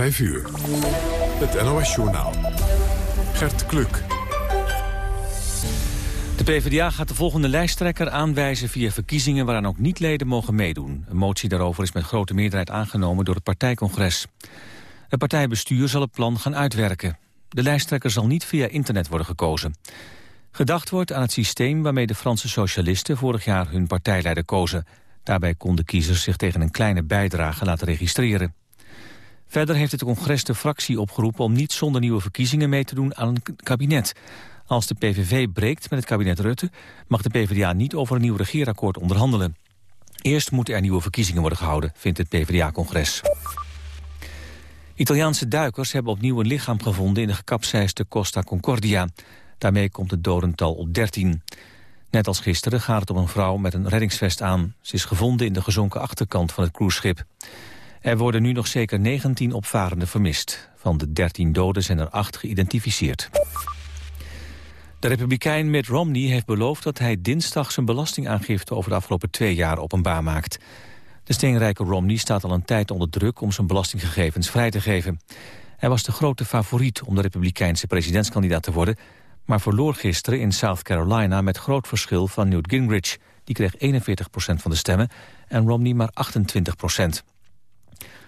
5 uur. Het NOS-journaal. Gert Kluk. De PvdA gaat de volgende lijsttrekker aanwijzen via verkiezingen waaraan ook niet-leden mogen meedoen. Een motie daarover is met grote meerderheid aangenomen door het partijcongres. Het partijbestuur zal het plan gaan uitwerken. De lijsttrekker zal niet via internet worden gekozen. Gedacht wordt aan het systeem waarmee de Franse socialisten vorig jaar hun partijleider kozen. Daarbij konden kiezers zich tegen een kleine bijdrage laten registreren. Verder heeft het congres de fractie opgeroepen om niet zonder nieuwe verkiezingen mee te doen aan een kabinet. Als de PVV breekt met het kabinet Rutte, mag de PvdA niet over een nieuw regeerakkoord onderhandelen. Eerst moeten er nieuwe verkiezingen worden gehouden, vindt het PvdA-congres. Italiaanse duikers hebben opnieuw een lichaam gevonden in de gekapseisde Costa Concordia. Daarmee komt het dodental op 13. Net als gisteren gaat het om een vrouw met een reddingsvest aan. Ze is gevonden in de gezonken achterkant van het cruiseschip. Er worden nu nog zeker 19 opvarenden vermist. Van de 13 doden zijn er 8 geïdentificeerd. De republikein Mitt Romney heeft beloofd dat hij dinsdag zijn belastingaangifte over de afgelopen twee jaar openbaar maakt. De steenrijke Romney staat al een tijd onder druk om zijn belastinggegevens vrij te geven. Hij was de grote favoriet om de republikeinse presidentskandidaat te worden, maar verloor gisteren in South Carolina met groot verschil van Newt Gingrich. Die kreeg 41% van de stemmen en Romney maar 28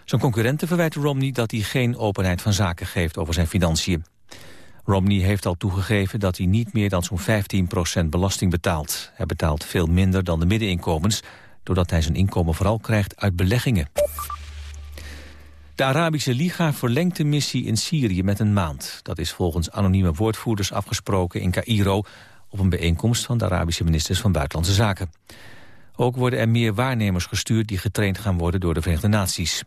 Zijn concurrenten verwijten Romney dat hij geen openheid van zaken geeft over zijn financiën. Romney heeft al toegegeven dat hij niet meer dan zo'n 15% belasting betaalt. Hij betaalt veel minder dan de middeninkomens, doordat hij zijn inkomen vooral krijgt uit beleggingen. De Arabische Liga verlengt de missie in Syrië met een maand. Dat is volgens anonieme woordvoerders afgesproken in Cairo... op een bijeenkomst van de Arabische ministers van Buitenlandse Zaken. Ook worden er meer waarnemers gestuurd die getraind gaan worden door de Verenigde Naties.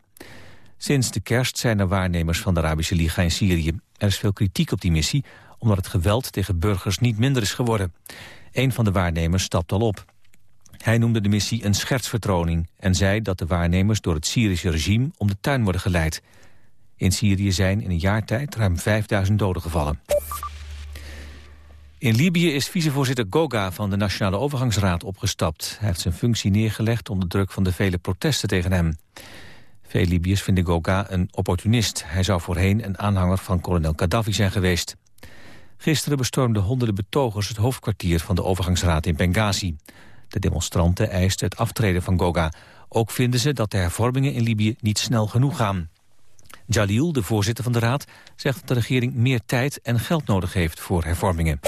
Sinds de kerst zijn er waarnemers van de Arabische Liga in Syrië. Er is veel kritiek op die missie, omdat het geweld tegen burgers niet minder is geworden. Een van de waarnemers stapt al op. Hij noemde de missie een schertsvertroning en zei dat de waarnemers door het Syrische regime om de tuin worden geleid. In Syrië zijn in een jaar tijd ruim 5000 doden gevallen. In Libië is vicevoorzitter Goga van de Nationale Overgangsraad opgestapt. Hij heeft zijn functie neergelegd onder druk van de vele protesten tegen hem. Veel Libiërs vinden Goga een opportunist. Hij zou voorheen een aanhanger van kolonel Gaddafi zijn geweest. Gisteren bestormden honderden betogers het hoofdkwartier van de overgangsraad in Benghazi. De demonstranten eisten het aftreden van Goga. Ook vinden ze dat de hervormingen in Libië niet snel genoeg gaan. Jalil, de voorzitter van de raad, zegt dat de regering meer tijd en geld nodig heeft voor hervormingen.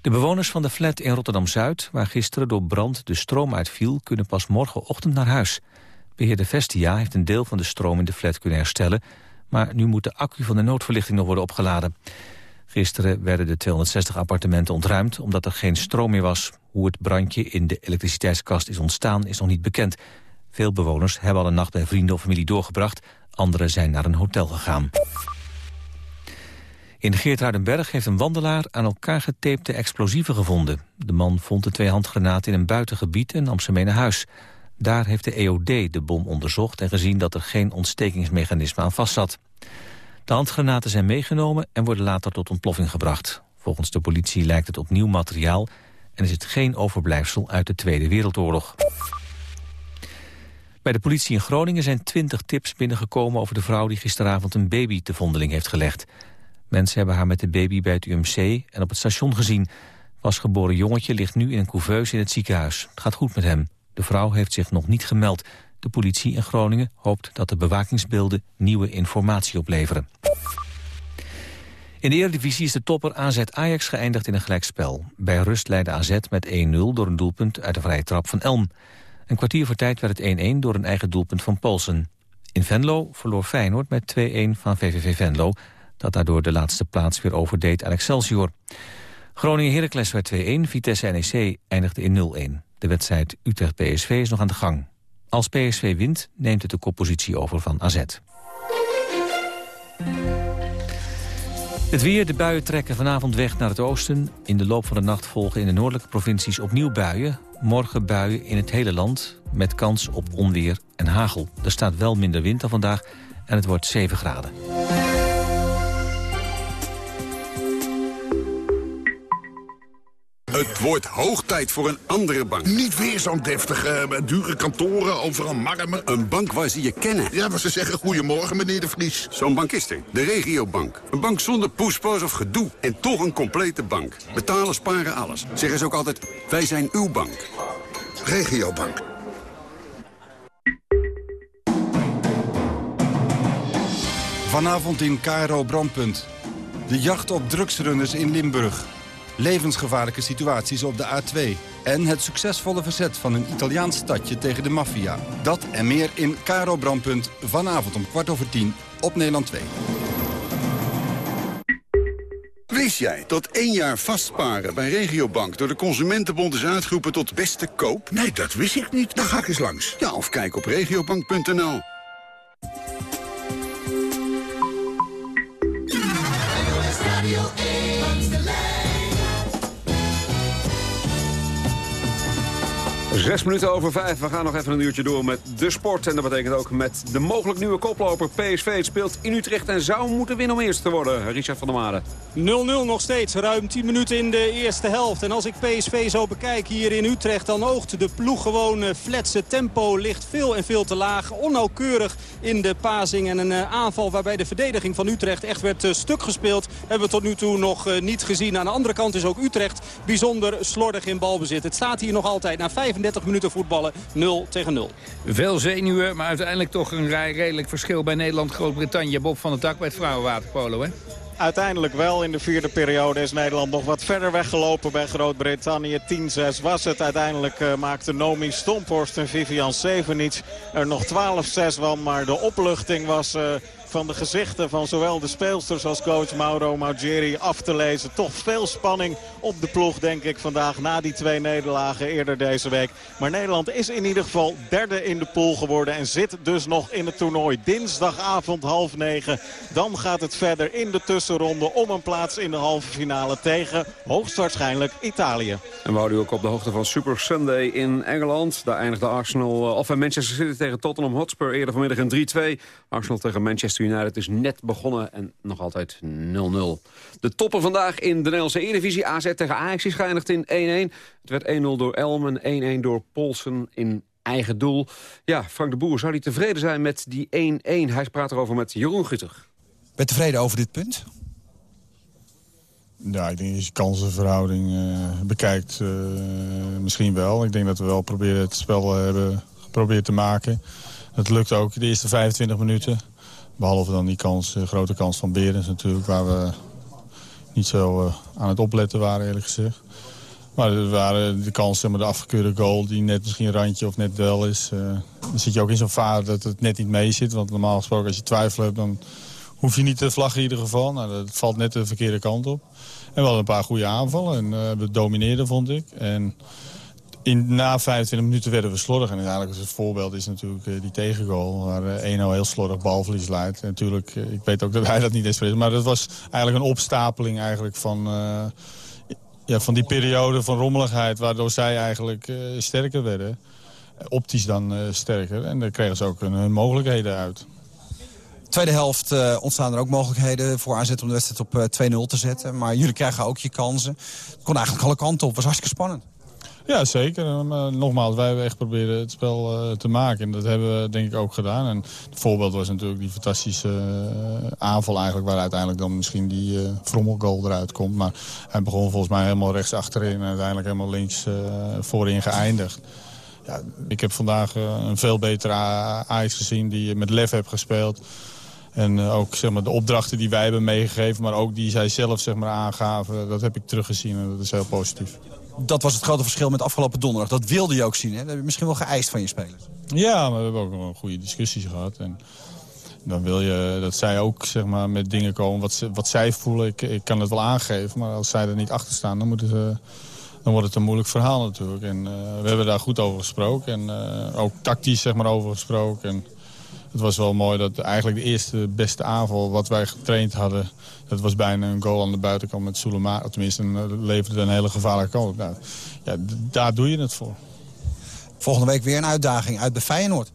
De bewoners van de flat in Rotterdam-Zuid, waar gisteren door brand de stroom uitviel, kunnen pas morgenochtend naar huis. Beheerder Vestia heeft een deel van de stroom in de flat kunnen herstellen, maar nu moet de accu van de noodverlichting nog worden opgeladen. Gisteren werden de 260 appartementen ontruimd omdat er geen stroom meer was. Hoe het brandje in de elektriciteitskast is ontstaan is nog niet bekend. Veel bewoners hebben al een nacht bij vrienden of familie doorgebracht. Anderen zijn naar een hotel gegaan. In Geertruidenberg heeft een wandelaar aan elkaar getapte explosieven gevonden. De man vond de twee handgranaten in een buitengebied en nam ze mee naar huis. Daar heeft de EOD de bom onderzocht en gezien dat er geen ontstekingsmechanisme aan vastzat. De handgranaten zijn meegenomen en worden later tot ontploffing gebracht. Volgens de politie lijkt het op nieuw materiaal en is het geen overblijfsel uit de Tweede Wereldoorlog. Bij de politie in Groningen zijn twintig tips binnengekomen over de vrouw die gisteravond een baby te vondeling heeft gelegd. Mensen hebben haar met de baby bij het UMC en op het station gezien. Pasgeboren jongetje ligt nu in een couveuse in het ziekenhuis. Het gaat goed met hem. De vrouw heeft zich nog niet gemeld. De politie in Groningen hoopt dat de bewakingsbeelden nieuwe informatie opleveren. In de Eredivisie is de topper AZ Ajax geëindigd in een gelijkspel. Bij rust leidde AZ met 1-0 door een doelpunt uit de vrije trap van Elm. Een kwartier voor tijd werd het 1-1 door een eigen doelpunt van Polsen. In Venlo verloor Feyenoord met 2-1 van VVV Venlo... dat daardoor de laatste plaats weer overdeed aan Excelsior. Groningen-Heracles werd 2-1, Vitesse-NEC eindigde in 0-1. De wedstrijd Utrecht-PSV is nog aan de gang. Als PSV wint, neemt het de koppositie over van AZ. Het weer, de buien trekken vanavond weg naar het oosten. In de loop van de nacht volgen in de noordelijke provincies opnieuw buien. Morgen buien in het hele land met kans op onweer en hagel. Er staat wel minder wind dan vandaag en het wordt 7 graden. Het wordt hoog tijd voor een andere bank. Niet weer zo'n deftige, eh, dure kantoren, overal marmer. Een bank waar ze je kennen. Ja, waar ze zeggen goedemorgen, meneer de Vries. Zo'n bank is er. De regiobank. Een bank zonder poespas of gedoe. En toch een complete bank. Betalen, sparen, alles. Zeggen ze ook altijd, wij zijn uw bank. Regiobank. Vanavond in KRO Brandpunt. De jacht op drugsrunners in Limburg. Levensgevaarlijke situaties op de A2. En het succesvolle verzet van een Italiaans stadje tegen de maffia. Dat en meer in KRO Brandpunt vanavond om kwart over tien op Nederland 2. Wist jij dat één jaar vastsparen bij Regiobank... door de Consumentenbond is uitgeroepen tot beste koop? Nee, dat wist ik niet. Dan ga ik eens langs. Ja, of kijk op regiobank.nl. Zes minuten over vijf. We gaan nog even een uurtje door met de sport. En dat betekent ook met de mogelijk nieuwe koploper. PSV speelt in Utrecht en zou moeten winnen om eerst te worden. Richard van der Made. 0-0 nog steeds. Ruim 10 minuten in de eerste helft. En als ik PSV zo bekijk hier in Utrecht... dan oogt de ploeg gewoon uh, fletse tempo. Ligt veel en veel te laag. Onnauwkeurig in de pasing. En een uh, aanval waarbij de verdediging van Utrecht echt werd uh, stuk gespeeld. Hebben we tot nu toe nog niet gezien. Aan de andere kant is ook Utrecht bijzonder slordig in balbezit. Het staat hier nog altijd na 35 minuten voetballen 0 tegen 0. Veel zenuwen, maar uiteindelijk toch een redelijk verschil bij Nederland-Groot-Brittannië. Bob van der Tak bij het vrouwenwaterpolo, hè? Uiteindelijk wel. In de vierde periode is Nederland nog wat verder weggelopen bij Groot-Brittannië. 10-6 was het. Uiteindelijk uh, maakte Nomi Stomphorst en Vivian Sevenits er nog 12-6 van. Maar de opluchting was... Uh, van de gezichten van zowel de speelsters als coach Mauro Maugeri af te lezen. Toch veel spanning op de ploeg, denk ik, vandaag na die twee nederlagen eerder deze week. Maar Nederland is in ieder geval derde in de pool geworden en zit dus nog in het toernooi. Dinsdagavond half negen. Dan gaat het verder in de tussenronde om een plaats in de halve finale tegen hoogstwaarschijnlijk Italië. En we houden u ook op de hoogte van Super Sunday in Engeland. Daar eindigde Arsenal, of Manchester City tegen Tottenham Hotspur eerder vanmiddag in 3-2. Arsenal tegen Manchester United is net begonnen en nog altijd 0-0. De toppen vandaag in de Nederlandse Eredivisie. AZ tegen Ajax is geëindigd in 1-1. Het werd 1-0 door Elmen, 1-1 door Polsen in eigen doel. Ja, Frank de Boer, zou hij tevreden zijn met die 1-1? Hij praat erover met Jeroen Gutter. Ben je tevreden over dit punt? Ja, ik denk als je kansenverhouding uh, bekijkt, uh, misschien wel. Ik denk dat we wel proberen het spel uh, hebben geprobeerd te maken. Het lukt ook de eerste 25 minuten. Behalve dan die kans, de grote kans van Berens natuurlijk, waar we niet zo aan het opletten waren eerlijk gezegd. Maar er waren de kans, zeg maar, de afgekeurde goal die net misschien een randje of net wel is. dan zit je ook in zo'n vaart dat het net niet mee zit. Want normaal gesproken als je twijfel hebt, dan hoef je niet te vlaggen in ieder geval. Nou, dat valt net de verkeerde kant op. En we hadden een paar goede aanvallen en we domineerden, vond ik. En in, na 25 minuten werden we slordig. En uiteindelijk het voorbeeld is natuurlijk uh, die tegengoal... waar uh, 1-0 heel slordig balverlies leidt. Natuurlijk, ik weet ook dat hij dat niet eens is. Maar dat was eigenlijk een opstapeling eigenlijk van, ja, van die periode van rommeligheid... waardoor zij eigenlijk sterker werden. Optisch dan sterker. En daar kregen ze ook hun mogelijkheden uit. Tweede helft ontstaan er ook mogelijkheden voor AZ om de wedstrijd op uh, 2-0 te zetten. Maar jullie krijgen ook je kansen. Het kon eigenlijk alle kanten op. Was hartstikke spannend. Ja, zeker. Maar nogmaals, wij hebben echt proberen het spel uh, te maken. En dat hebben we denk ik ook gedaan. En het voorbeeld was natuurlijk die fantastische aanval eigenlijk... waar uiteindelijk dan misschien die Vrommelgoal eruit komt. Maar hij begon volgens mij helemaal rechts achterin... en uiteindelijk helemaal links voorin geëindigd. Ja, ik heb vandaag een veel betere Ajax gezien die met lef heeft gespeeld. En uh, ook zeg maar, de opdrachten die wij hebben meegegeven, maar ook die zij zelf zeg maar, aangaven, dat heb ik teruggezien en dat is heel positief. Dat was het grote verschil met afgelopen donderdag. Dat wilde je ook zien, hè? Dat heb je misschien wel geëist van je spelers. Ja, maar we hebben ook een goede discussies gehad. En dan wil je dat zij ook zeg maar, met dingen komen wat, wat zij voelen. Ik, ik kan het wel aangeven, maar als zij er niet achter staan, dan, moeten ze, dan wordt het een moeilijk verhaal natuurlijk. En uh, we hebben daar goed over gesproken en uh, ook tactisch zeg maar, over gesproken. En, het was wel mooi dat eigenlijk de eerste beste aanval wat wij getraind hadden... dat was bijna een goal aan de buitenkant met Soulema. Tenminste, een, leverde een hele gevaarlijke kant. Nou, ja, daar doe je het voor. Volgende week weer een uitdaging uit bij Feyenoord.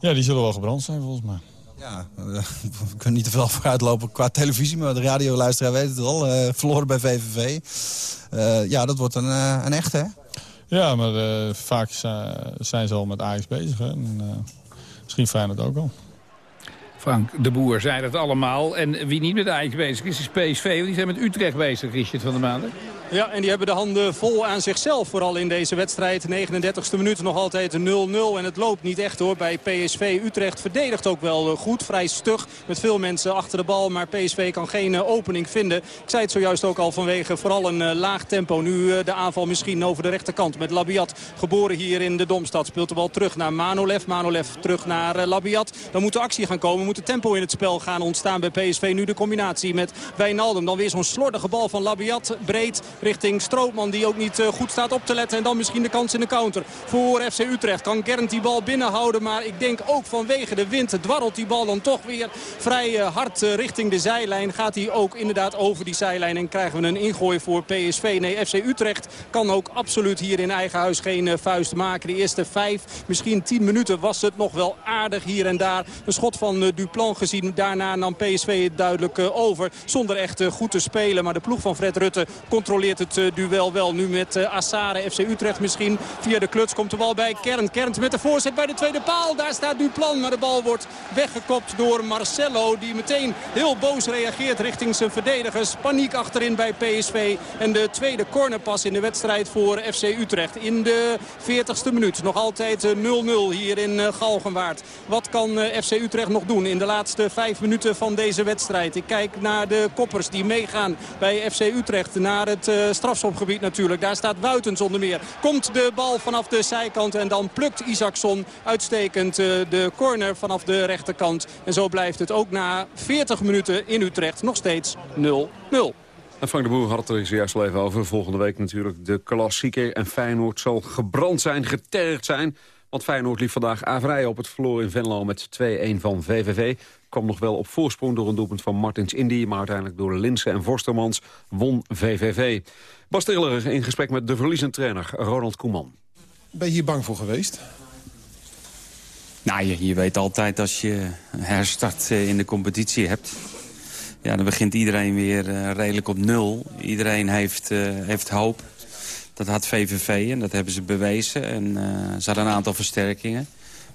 Ja, die zullen wel gebrand zijn volgens mij. Ja, we kunnen niet te veel vooruitlopen qua televisie, maar de radioluisteraar weet het al. Uh, verloren bij VVV. ja, dat wordt een, een echte, hè? Ja, maar vaak zijn ze al met Ajax bezig. Hè? En, misschien Feyenoord ook al. Frank de Boer zei dat allemaal. En wie niet met Ajax bezig is, is PSV. Die zijn met Utrecht bezig, Richard van der Maanden. Ja, en die hebben de handen vol aan zichzelf. Vooral in deze wedstrijd. 39e minuut nog altijd 0-0. En het loopt niet echt hoor bij PSV. Utrecht verdedigt ook wel eh, goed. Vrij stug met veel mensen achter de bal. Maar PSV kan geen eh, opening vinden. Ik zei het zojuist ook al vanwege vooral een eh, laag tempo. Nu de aanval misschien over de rechterkant. Met Labiat geboren hier in de Domstad. Speelt de bal terug naar Manolev. Manolev terug naar Labiat. Dan moet de actie gaan komen. Moet tempo in het spel gaan ontstaan bij PSV. Nu de combinatie met Wijnaldum. Dan weer zo'n slordige bal van Labiat. Breed richting Strootman die ook niet eh, goed staat op te letten. En dan misschien de kans in de counter voor FC Utrecht. Kan Gernt die bal binnenhouden. Maar ik denk ook vanwege de wind dwarrelt die bal dan toch weer vrij eh, hard eh, richting de zijlijn. Gaat hij ook inderdaad over die zijlijn. En krijgen we een ingooi voor PSV. Nee, FC Utrecht kan ook absoluut hier in eigen huis geen vuist maken. De eerste vijf, misschien tien minuten was het nog wel aardig hier en daar. Een schot van Duplan gezien. Daarna nam PSV het duidelijk over. Zonder echt goed te spelen. Maar de ploeg van Fred Rutte controleert het eh, duel wel. Nu met Assare, FC Utrecht misschien. Via de kluts komt de bal bij Kern. Kern met de voorzet bij de tweede paal. Daar staat Duplan, maar de bal wordt weggekopt door Marcelo. Die meteen heel boos reageert richting zijn verdedigers. Paniek achterin bij PSV. En de tweede cornerpas in de wedstrijd voor FC Utrecht. In de 40ste minuut. Nog altijd 0-0 eh, hier in Galgenwaard. Wat kan FC Utrecht nog doen in de laatste vijf minuten van deze wedstrijd? Ik kijk naar de koppers die meegaan bij FC Utrecht. Naar het uh, strafschopgebied natuurlijk. Daar staat Buiten zonder meer. Komt de bal vanaf de zijkant en dan plukt Isaacson uitstekend uh, de corner vanaf de rechterkant. En zo blijft het ook na 40 minuten in Utrecht nog steeds 0-0. En Frank de Boer had het er zojuist al even over. Volgende week natuurlijk de klassieker. En Feyenoord zal gebrand zijn, getergd zijn. Want Feyenoord liep vandaag avrij op het verloren in Venlo met 2-1 van VVV. Kwam nog wel op voorsprong door een doelpunt van Martins Indy... maar uiteindelijk door Linsen en Vorstermans won VVV. Bas Tiller in gesprek met de verliezend trainer Ronald Koeman. Ben je hier bang voor geweest? Nou, je, je weet altijd als je herstart eh, in de competitie hebt... Ja, dan begint iedereen weer uh, redelijk op nul. Iedereen heeft, uh, heeft hoop. Dat had VVV en dat hebben ze bewezen. En uh, ze hadden een aantal versterkingen.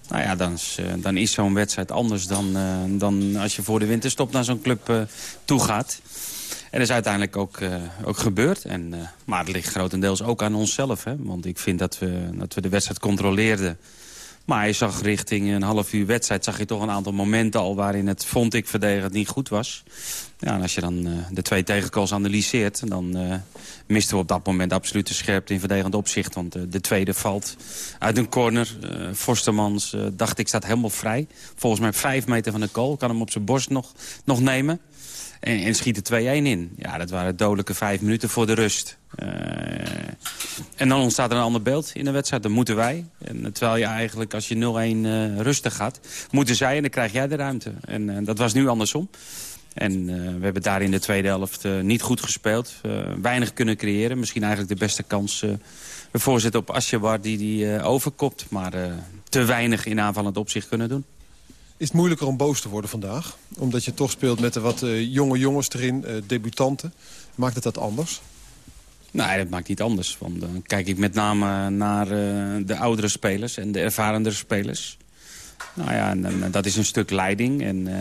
Nou ja, dan is, dan is zo'n wedstrijd anders dan, dan als je voor de winterstop naar zo'n club toe gaat. En dat is uiteindelijk ook, uh, ook gebeurd. En, uh, maar het ligt grotendeels ook aan onszelf. Hè? Want ik vind dat we, dat we de wedstrijd controleerden. Maar je zag richting een half uur wedstrijd... zag je toch een aantal momenten al waarin het, vond ik, verdedigend niet goed was. Ja, en als je dan uh, de twee tegengoals analyseert... dan uh, misten we op dat moment absoluut de scherpte in verdedigend opzicht. Want uh, de tweede valt uit een corner. Forstermans, dacht ik, staat helemaal vrij. Volgens mij vijf meter van de goal. Kan hem op zijn borst nog, nog nemen. En, en schiet er 2-1 in. Ja, dat waren dodelijke vijf minuten voor de rust. En dan ontstaat er een ander beeld in de wedstrijd. Dan moeten wij. En, terwijl je eigenlijk, als je 0-1 uh, rustig gaat, moeten zij en dan krijg jij de ruimte. En dat was nu andersom. En we hebben daar in de tweede helft niet goed gespeeld. weinig kunnen creëren. Misschien eigenlijk de beste kans uh, voorzet op Asjebar die die overkopt. Maar te weinig in aanvallend opzicht kunnen doen. Is het moeilijker om boos te worden vandaag? Omdat je toch speelt met de wat jonge jongens erin, debutanten. Maakt het dat anders? Nee, dat maakt niet anders. Want dan kijk ik met name naar de oudere spelers en de ervarendere spelers. Nou ja, en, dat is een stuk leiding. En uh,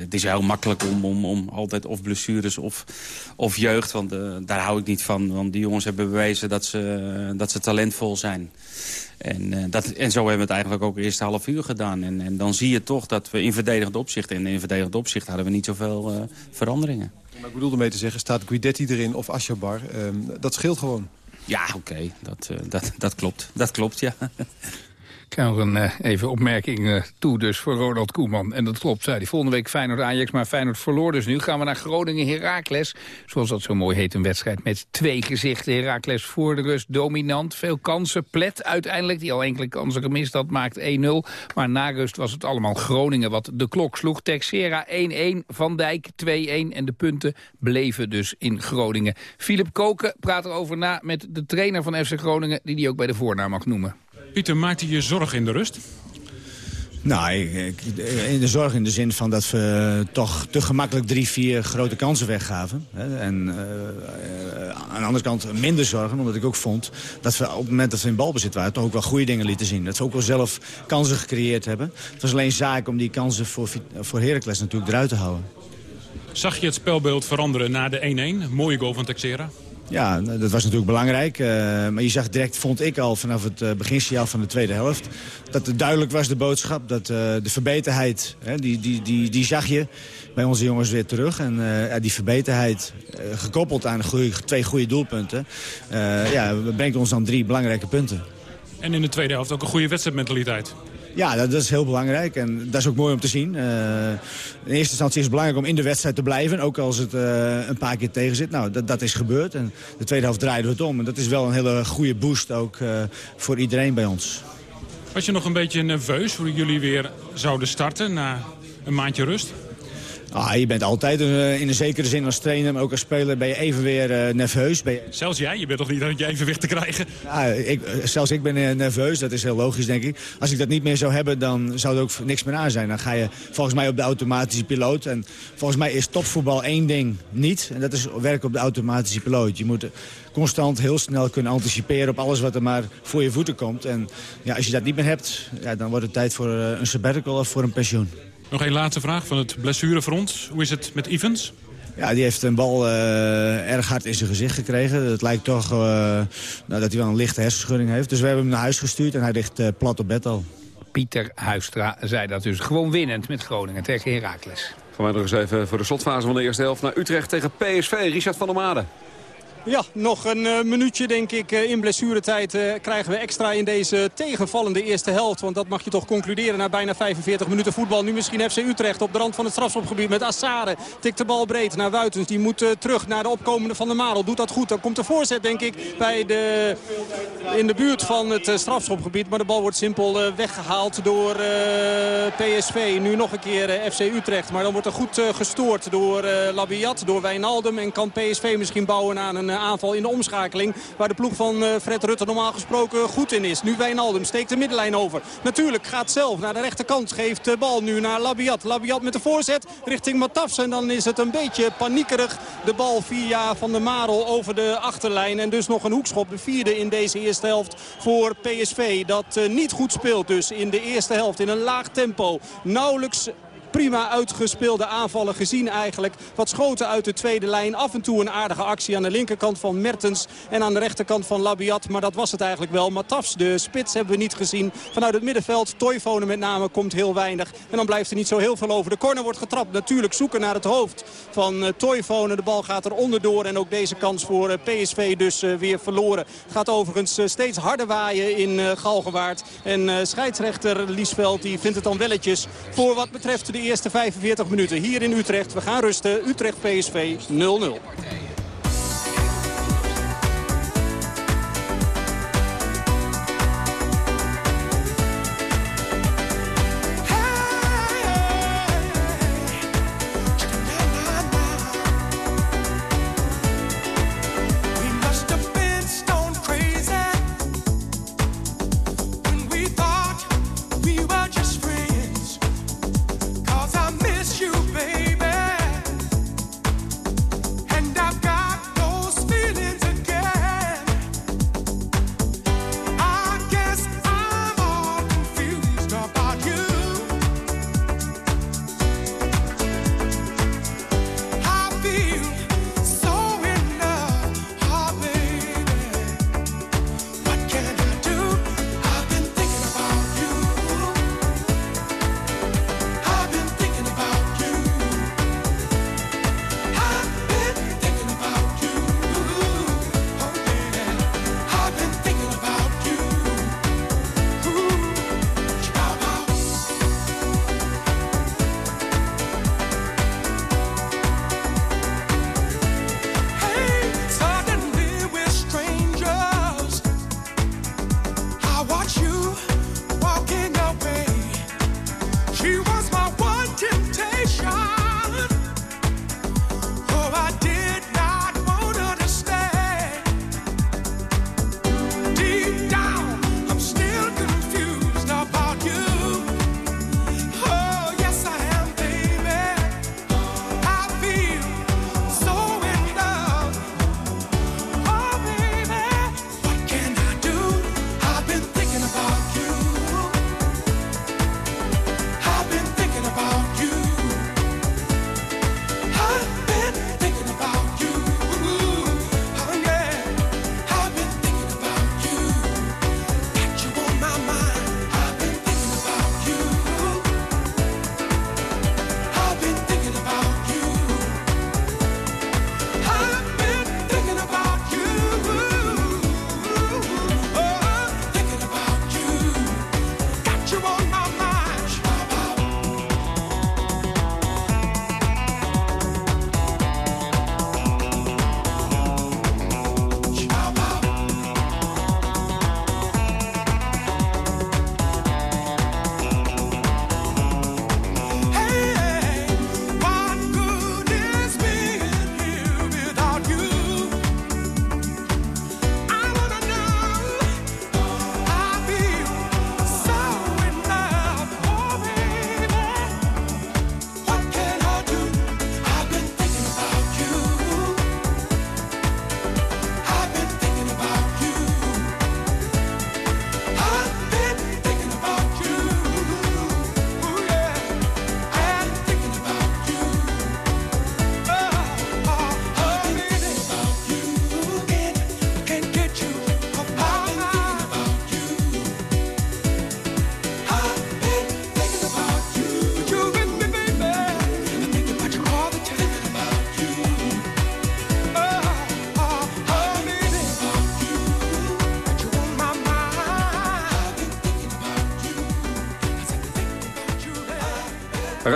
het is heel makkelijk om, om, om altijd of blessures of, of jeugd. Want uh, daar hou ik niet van. Want die jongens hebben bewezen dat ze, dat ze talentvol zijn. En, uh, dat, en zo hebben we het eigenlijk ook het eerste half uur gedaan. En, en dan zie je toch dat we in verdedigend opzicht... en in verdedigend opzicht hadden we niet zoveel veranderingen. Maar ik bedoelde mee te zeggen, staat Guidetti erin of Asjabar? Ehm, dat scheelt gewoon. Ja, oké, dat, dat, dat klopt. Dat klopt, ja. Een uh, even opmerking uh, toe dus voor Ronald Koeman. En dat klopt, zei hij. Volgende week Feyenoord-Ajax, maar Feyenoord verloor dus nu. Gaan we naar Groningen-Heracles. Zoals dat zo mooi heet, een wedstrijd met twee gezichten. Heracles voor de rust dominant. Veel kansen. Plet uiteindelijk, die al enkele kansen gemist had, maakt 1-0. Maar na rust was het allemaal Groningen wat de klok sloeg. Texera 1-1, Van Dijk 2-1 en de punten bleven dus in Groningen. Philip Koken praat erover na met de trainer van FC Groningen... die die ook bij de voornaam mag noemen. Pieter, maakt hij je zorgen in de rust? Nou, in de zorg in de zin van dat we toch te gemakkelijk drie, vier grote kansen weggaven. En uh, aan de andere kant minder zorgen, omdat ik ook vond... dat we op het moment dat we in balbezit waren toch ook wel goede dingen lieten zien. Dat we ook wel zelf kansen gecreëerd hebben. Het was alleen zaak om die kansen voor, voor Heracles natuurlijk eruit te houden. Zag je het spelbeeld veranderen na de 1-1? Mooie goal van Texera. Ja, dat was natuurlijk belangrijk. Uh, maar je zag direct, vond ik al vanaf het uh, beginsignaal van de tweede helft... dat het duidelijk was, de boodschap, dat uh, de verbeterheid... Hè, die, die, die, die zag je bij onze jongens weer terug. En die verbeterheid, gekoppeld aan twee goede doelpunten... ja, brengt ons dan drie belangrijke punten. En in de tweede helft ook een goede wedstrijdmentaliteit. Ja, dat, is heel belangrijk en dat is ook mooi om te zien. Uh, in eerste instantie is het belangrijk om in de wedstrijd te blijven, ook als het uh, een paar keer tegen zit. Nou, dat, dat is gebeurd en de tweede helft draaiden we het om. En dat is wel een hele goede boost ook uh, voor iedereen bij ons. Was je nog een beetje nerveus hoe jullie weer zouden starten na een maandje rust? Ah, je bent altijd uh, in een zekere zin als trainer, maar ook als speler ben je even weer uh, nerveus. Ben je... Zelfs jij? Je bent toch niet aan je evenwicht te krijgen? Ja, ik, zelfs ik ben uh, nerveus, dat is heel logisch denk ik. Als ik dat niet meer zou hebben, dan zou er ook niks meer aan zijn. Dan ga je volgens mij op de automatische piloot. En volgens mij is topvoetbal één ding niet. En dat is werken op de automatische piloot. Je moet constant heel snel kunnen anticiperen op alles wat er maar voor je voeten komt. En ja, als je dat niet meer hebt, ja, dan wordt het tijd voor een sabbatical of voor een pensioen. Nog een laatste vraag van het blessurefront. Hoe is het met Evans? Ja, die heeft een bal uh, erg hard in zijn gezicht gekregen. Het lijkt toch uh, nou, dat hij wel een lichte hersenschudding heeft. Dus we hebben hem naar huis gestuurd en hij ligt uh, plat op bed al. Pieter Huistra zei dat dus. Gewoon winnend met Groningen tegen Heracles. Gaan wij nog eens even voor de slotfase van de eerste helft naar Utrecht tegen PSV. Richard van der Made. Ja, nog een uh, minuutje denk ik uh, in blessuretijd uh, krijgen we extra in deze tegenvallende eerste helft. Want dat mag je toch concluderen na bijna 45 minuten voetbal. Nu misschien FC Utrecht op de rand van het strafschopgebied met Assare. Tikt de bal breed naar Wuitens. Die moet terug naar de opkomende van de Marel. Doet dat goed. Dan komt de voorzet denk ik bij de, in de buurt van het strafschopgebied. Maar de bal wordt simpel weggehaald door PSV. Nu nog een keer FC Utrecht. Maar dan wordt er goed gestoord door Labiat, door Wijnaldum. En kan PSV misschien bouwen aan een eh, aanval in de omschakeling. Waar de ploeg van eh, Fred Rutte normaal gesproken goed in is. Nu Wijnaldum steekt de middenlijn over. Natuurlijk gaat zelf naar de rechterkant. Geeft de bal nu naar Labiat. Labiat met de voorzet richting Matafs. En dan is het een beetje paniekerig. De bal via Van der Marel over de achterlijn. En dus nog een hoekschop. De vierde in deze eerste helft voor PSV. Dat eh, niet goed speelt dus in de eerste helft. In een laag tempo. Nauwelijks prima uitgespeelde aanvallen gezien eigenlijk. Wat schoten uit de tweede lijn. Af en toe een aardige actie aan de linkerkant van Mertens. En aan de rechterkant van Labiat. Maar dat was het eigenlijk wel. Matafs, de spits, hebben we niet gezien. Vanuit het middenveld, Toivonen met name, komt heel weinig. En dan blijft er niet zo heel veel over. De corner wordt getrapt. Natuurlijk zoeken naar het hoofd van uh, Toivonen. De bal gaat er onderdoor. En ook deze kans voor eh, PSV dus uh, weer verloren. Gaat overigens steeds harder waaien in Galgenwaard. En scheidsrechter Liesveld die vindt het dan welletjes. Voor wat betreft de eerste 45 minuten hier in Utrecht. We gaan rusten. Utrecht PSV 0-0.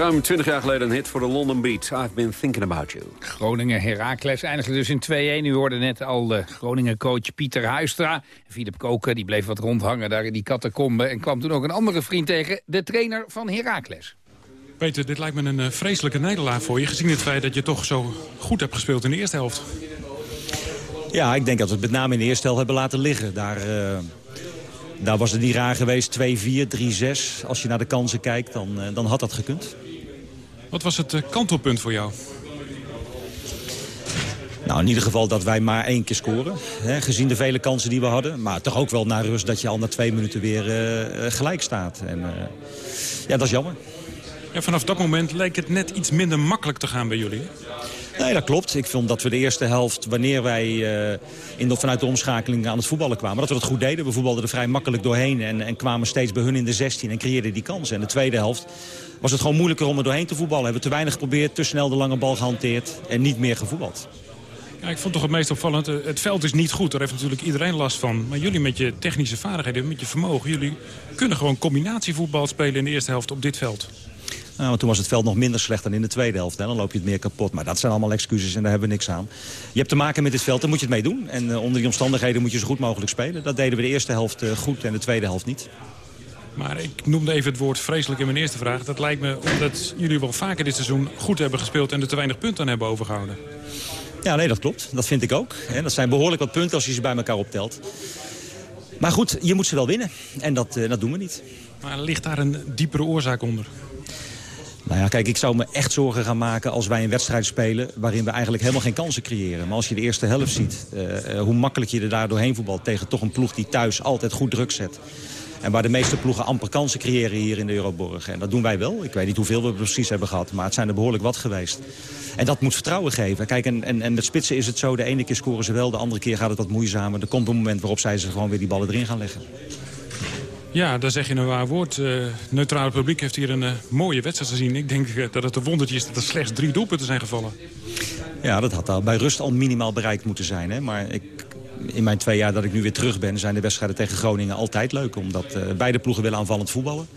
Ruim 20 jaar geleden een hit voor de London Beat. I've been thinking about you. Groningen Heracles eindigde dus in 2-1. U hoorde net al de Groningen-coach Pieter Huistra. Philip Koken die bleef wat rondhangen daar in die catacombe... en kwam toen ook een andere vriend tegen, de trainer van Heracles. Peter, dit lijkt me een uh, vreselijke nederlaag voor je... gezien het feit dat je toch zo goed hebt gespeeld in de eerste helft. Ja, ik denk dat we het met name in de eerste helft hebben laten liggen. Daar, uh, daar was het niet raar geweest, 2-4, 3-6. Als je naar de kansen kijkt, dan, uh, dan had dat gekund. Wat was het kantelpunt voor jou? Nou, in ieder geval dat wij maar één keer scoren. Hè, gezien de vele kansen die we hadden. Maar toch ook wel naar rust dat je al na twee minuten weer gelijk staat. En, ja, dat is jammer. Ja, vanaf dat moment leek het net iets minder makkelijk te gaan bij jullie. Nee, dat klopt. Ik vond dat we de eerste helft, wanneer wij uh, in vanuit de omschakeling aan het voetballen kwamen... dat we dat goed deden. We voetbalden er vrij makkelijk doorheen en, en kwamen steeds bij hun in de 16 en creëerden die kansen. En de tweede helft was het gewoon moeilijker om er doorheen te voetballen. We hebben te weinig geprobeerd, te snel de lange bal gehanteerd en niet meer gevoetbald. Ja, ik vond toch het meest opvallend, het veld is niet goed. Daar heeft natuurlijk iedereen last van. Maar jullie met je technische vaardigheden, met je vermogen... jullie kunnen gewoon combinatievoetbal spelen in de eerste helft op dit veld. Nou, want toen was het veld nog minder slecht dan in de tweede helft. Hè. Dan loop je het meer kapot. Maar dat zijn allemaal excuses en daar hebben we niks aan. Je hebt te maken met dit veld, dan moet je het mee doen. En uh, onder die omstandigheden moet je zo goed mogelijk spelen. Dat deden we de eerste helft uh, goed en de tweede helft niet. Maar ik noemde even het woord vreselijk in mijn eerste vraag. Dat lijkt me omdat jullie wel vaker dit seizoen goed hebben gespeeld... en er te weinig punten aan hebben overgehouden. Ja, nee, dat klopt. Dat vind ik ook. Hè. Dat zijn behoorlijk wat punten als je ze bij elkaar optelt. Maar goed, je moet ze wel winnen. En dat, uh, dat doen we niet. Maar ligt daar een diepere oorzaak onder? Nou ja, kijk, ik zou me echt zorgen gaan maken als wij een wedstrijd spelen... waarin we eigenlijk helemaal geen kansen creëren. Maar als je de eerste helft ziet, uh, hoe makkelijk je er daar doorheen voetbalt... tegen toch een ploeg die thuis altijd goed druk zet. En waar de meeste ploegen amper kansen creëren hier in de Euroborg. En dat doen wij wel. Ik weet niet hoeveel we precies hebben gehad, maar het zijn er behoorlijk wat geweest. En dat moet vertrouwen geven. Kijk, en, en, en met spitsen is het zo, de ene keer scoren ze wel... de andere keer gaat het wat moeizamer. Er komt een moment waarop zij ze gewoon weer die ballen erin gaan leggen. Ja, daar zeg je een waar woord. Uh, neutrale publiek heeft hier een uh, mooie wedstrijd gezien. Ik denk uh, dat het een wondertje is dat er slechts drie doelpunten zijn gevallen. Ja, dat had al bij rust al minimaal bereikt moeten zijn. Hè? Maar ik, in mijn twee jaar dat ik nu weer terug ben... zijn de wedstrijden tegen Groningen altijd leuk. Omdat beide ploegen willen aanvallend voetballen.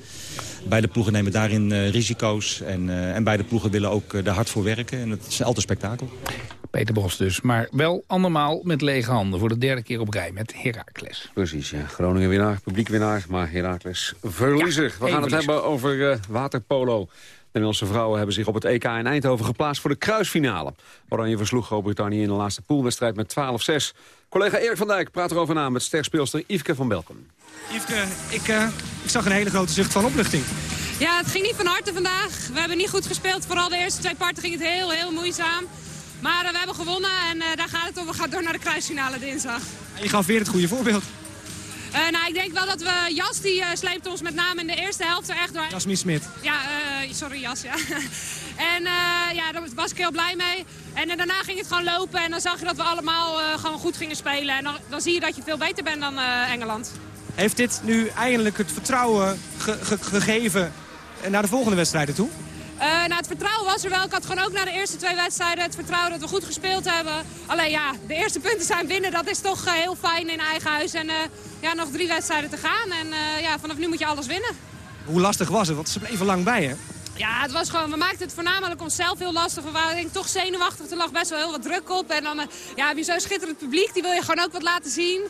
Beide ploegen nemen daarin risico's. En, en beide ploegen willen ook er hard voor werken. En het is altijd spektakel. Peter Bos dus. Maar wel andermaal met lege handen voor de derde keer op rij met Heracles. Precies, ja. Groningen winnaar, publiek winnaar, maar Heracles verliezer. Ja, We gaan het hebben over uh, waterpolo. De Nederlandse vrouwen hebben zich op het EK in Eindhoven geplaatst voor de kruisfinale. Oranje versloeg Groot-Brittannië in de laatste poolwedstrijd met 12-6. Collega Erik van Dijk praat erover na met sterspeelster Yveske van Belkom. Yveske, ik, uh, ik zag een hele grote zucht van opluchting. Ja, het ging niet van harte vandaag. We hebben niet goed gespeeld. Vooral de eerste twee parten ging het heel, heel moeizaam. Maar uh, we hebben gewonnen en uh, daar gaat het om. We gaan door naar de kruisfinale dinsdag. En je gaf weer het goede voorbeeld. Uh, nou, ik denk wel dat we... Jas die sleept ons met name in de eerste helft er echt door. Jasmin Smit. Ja, sorry Jas, ja. en ja, daar was ik heel blij mee. En daarna ging het gewoon lopen en dan zag je dat we allemaal gewoon goed gingen spelen. En dan, dan, zie je dat je veel beter bent dan Engeland. Heeft dit nu eindelijk het vertrouwen ge ge gegeven naar de volgende wedstrijden toe? Uh, nou, het vertrouwen was er wel. Ik had gewoon ook na de eerste twee wedstrijden het vertrouwen dat we goed gespeeld hebben. Alleen ja, de eerste punten zijn winnen. Dat is toch uh, heel fijn in eigen huis. En uh, ja, nog drie wedstrijden te gaan. En ja, vanaf nu moet je alles winnen. Hoe lastig was het? Want ze bleven lang bij, hè? Ja, het was gewoon, we maakten het voornamelijk onszelf heel lastig. We waren denk ik, toch zenuwachtig. Er lag best wel heel wat druk op. En dan ja, heb je zo'n schitterend publiek. Die wil je gewoon ook wat laten zien.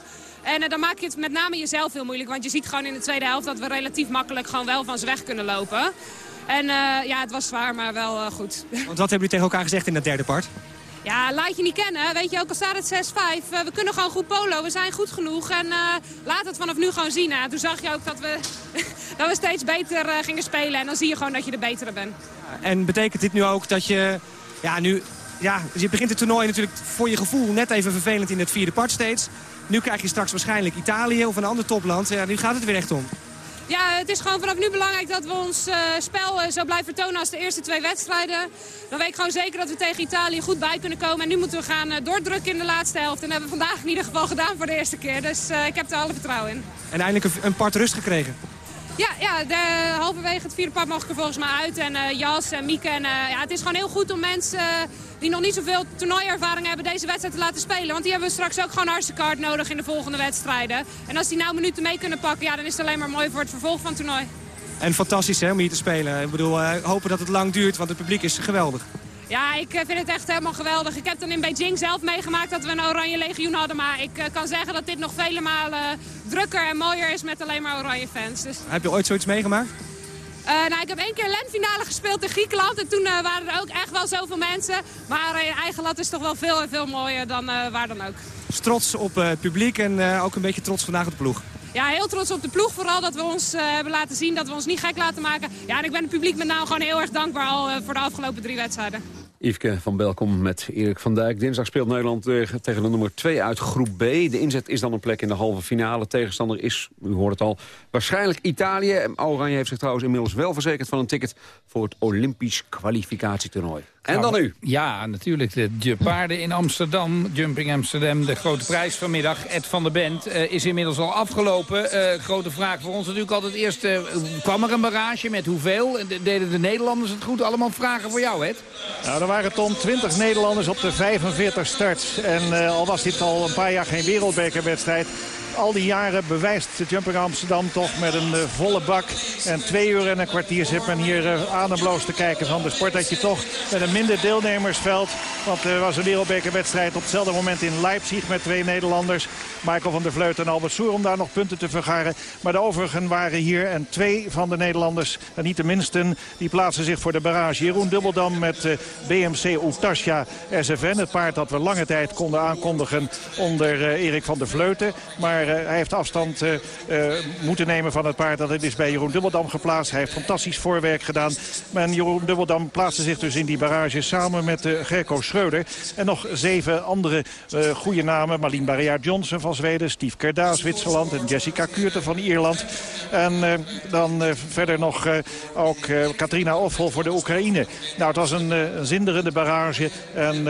En dan maak je het met name jezelf heel moeilijk. Want je ziet gewoon in de tweede helft dat we relatief makkelijk gewoon wel van ze weg kunnen lopen. En uh, ja, het was zwaar, maar wel uh, goed. Want wat hebben jullie tegen elkaar gezegd in dat derde part? Ja, laat je niet kennen. Weet je, ook al staat het 6-5. Uh, we kunnen gewoon goed polo. We zijn goed genoeg. En laat het vanaf nu gewoon zien. Hè. Toen zag je ook dat we, dat we steeds beter gingen spelen. En dan zie je gewoon dat je de betere bent. En betekent dit nu ook dat je... Ja, nu, ja, je begint het toernooi natuurlijk voor je gevoel net even vervelend in het vierde part steeds. Nu krijg je straks waarschijnlijk Italië of een ander topland. Ja, nu gaat het weer echt om. Ja, het is gewoon vanaf nu belangrijk dat we ons uh, spel uh, zo blijven tonen als de eerste twee wedstrijden. Dan weet ik gewoon zeker dat we tegen Italië goed bij kunnen komen. En nu moeten we gaan uh, doordrukken in de laatste helft. En dat hebben we vandaag in ieder geval gedaan voor de eerste keer. Dus ik heb er alle vertrouwen in. En eindelijk een, een part rust gekregen. Ja, ja de, halverwege het vierde part mag ik er volgens mij uit. En Jas en Mieke. En, ja, het is gewoon heel goed om mensen die nog niet zoveel toernooiervaring hebben deze wedstrijd te laten spelen. Want die hebben we straks ook gewoon hartstikke hard nodig in de volgende wedstrijden. En als die nou minuten mee kunnen pakken, ja, dan is het alleen maar mooi voor het vervolg van het toernooi. En fantastisch hè, om hier te spelen. Ik bedoel, uh, hopen dat het lang duurt, want het publiek is geweldig. Ja, ik vind het echt helemaal geweldig. Ik heb dan in Beijing zelf meegemaakt dat we een oranje legioen hadden. Maar ik kan zeggen dat dit nog vele malen drukker en mooier is met alleen maar oranje fans. Dus... Heb je ooit zoiets meegemaakt? Uh, nou, ik heb één keer landfinale gespeeld in Griekenland. En toen uh, waren er ook echt wel zoveel mensen. Maar uh, eigen land is toch wel veel en veel mooier dan waar dan ook. Dus trots op het publiek en ook een beetje trots vandaag op de ploeg. Ja, heel trots op de ploeg. Vooral dat we ons hebben laten zien, dat we ons niet gek laten maken. Ja, en ik ben het publiek met name gewoon heel erg dankbaar al voor de afgelopen drie wedstrijden. Yveske van Belkom met Erik van Dijk. Dinsdag speelt Nederland tegen de nummer 2 uit groep B. De inzet is dan een plek in de halve finale. Tegenstander is, u hoort het al, waarschijnlijk Italië. Oranje heeft zich trouwens inmiddels wel verzekerd van een ticket... voor het Olympisch kwalificatietoernooi. En dan u? Ja, natuurlijk. De paarden in Amsterdam, Jumping Amsterdam, de grote prijs vanmiddag. Ed van der Bent uh, is inmiddels al afgelopen. Uh, grote vraag voor ons natuurlijk altijd eerst, uh, kwam er een barrage met hoeveel? Deden de Nederlanders het goed? Allemaal vragen voor jou, Ed. Nou, er waren Tom 20 Nederlanders op de 45 starts. En al was dit al een paar jaar geen wereldbekerwedstrijd al die jaren bewijst de Jumping Amsterdam toch met een uh, volle bak. En twee uur en een kwartier zit men hier uh, ademloos te kijken van de sport. Dat je toch met een minder deelnemersveld. Want er was een wereldbekerwedstrijd op hetzelfde moment in Leipzig met twee Nederlanders. Michael van der Vleut en Albert Soer om daar nog punten te vergaren. Maar de overigen waren hier en twee van de Nederlanders, en niet de minsten, die plaatsen zich voor de barrage. Jeroen Dubbeldam met uh, BMC Utasja SFN. Het paard dat we lange tijd konden aankondigen onder Erik van der Vleuten. Maar uh, hij heeft afstand uh, uh, moeten nemen van het paard. Dat is bij Jeroen Dubbeldam geplaatst. Hij heeft fantastisch voorwerk gedaan. En Jeroen Dubbeldam plaatste zich dus in die barrage samen met Gerco Schreuder. En nog zeven andere goede namen. Marlene Barrière Johnson van Zweden. Steve Kerda, Zwitserland. En Jessica Kuurten van Ierland. En dan verder nog ook Katrina Offel voor de Oekraïne. Nou, het was een, zinderende barrage. En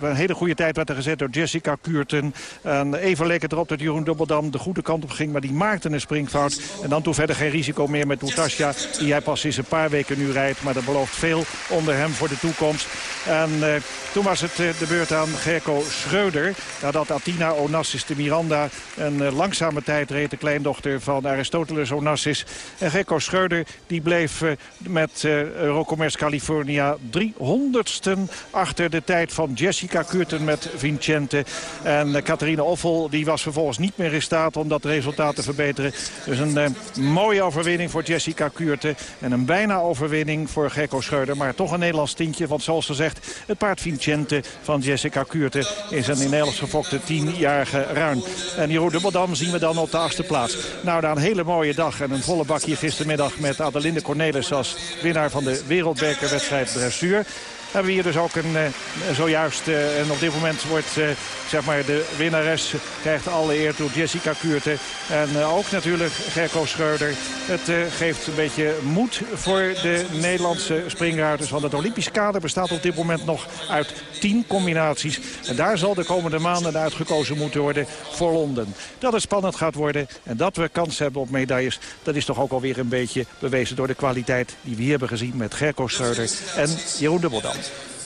een hele goede tijd werd er gezet door Jessica Kuurten. En even leek het erop dat Jeroen Dubbeldam de goede kant op ging. Maar die maakte een springfout. En dan toen verder geen risico meer met Utasja. Die hij pas sinds een paar weken nu rijdt. Maar dat belooft veel onder hem voor de toekomst. En uh, toen was het uh, de beurt aan Gerco Schreuder. Nadat Atina Onassis de Miranda een uh, langzame tijd reed. De kleindochter van Aristoteles Onassis. En Gerco Schreuder die bleef met Eurocommerce California 300ste achter de tijd van Jessica Curten met Vincente. En Catharina Offel die was vervolgens niet meer staat om dat resultaat te verbeteren. Dus een uh, mooie overwinning voor Jessica Kuurte. En een bijna overwinning voor Gekko Scheuder. Maar toch een Nederlands tintje. Want zoals gezegd, het paard Vincente van Jessica Kuurte is een in Nederlands gefokte tienjarige ruin. En Jeroen Dubbeldam zien we dan op de achtste plaats. Nou, na een hele mooie dag en een volle bak hier gistermiddag met Adelinde Cornelis als winnaar van de wereldbekerwedstrijd dressuur hebben we hier dus ook een, uh, zojuist, uh, en op dit moment wordt uh, zeg maar de winnares, krijgt alle eer toe Jessica Kuurte. En ook natuurlijk Gerco Schreuder. Het geeft een beetje moed voor de Nederlandse springruiters. Want het Olympisch kader bestaat op dit moment nog uit tien combinaties. En daar zal de komende maanden uitgekozen moeten worden voor Londen. Dat het spannend gaat worden en dat we kans hebben op medailles... dat is toch ook alweer een beetje bewezen door de kwaliteit die we hier hebben gezien... met Gerco Schreuder en Jeroen Dubbeldam.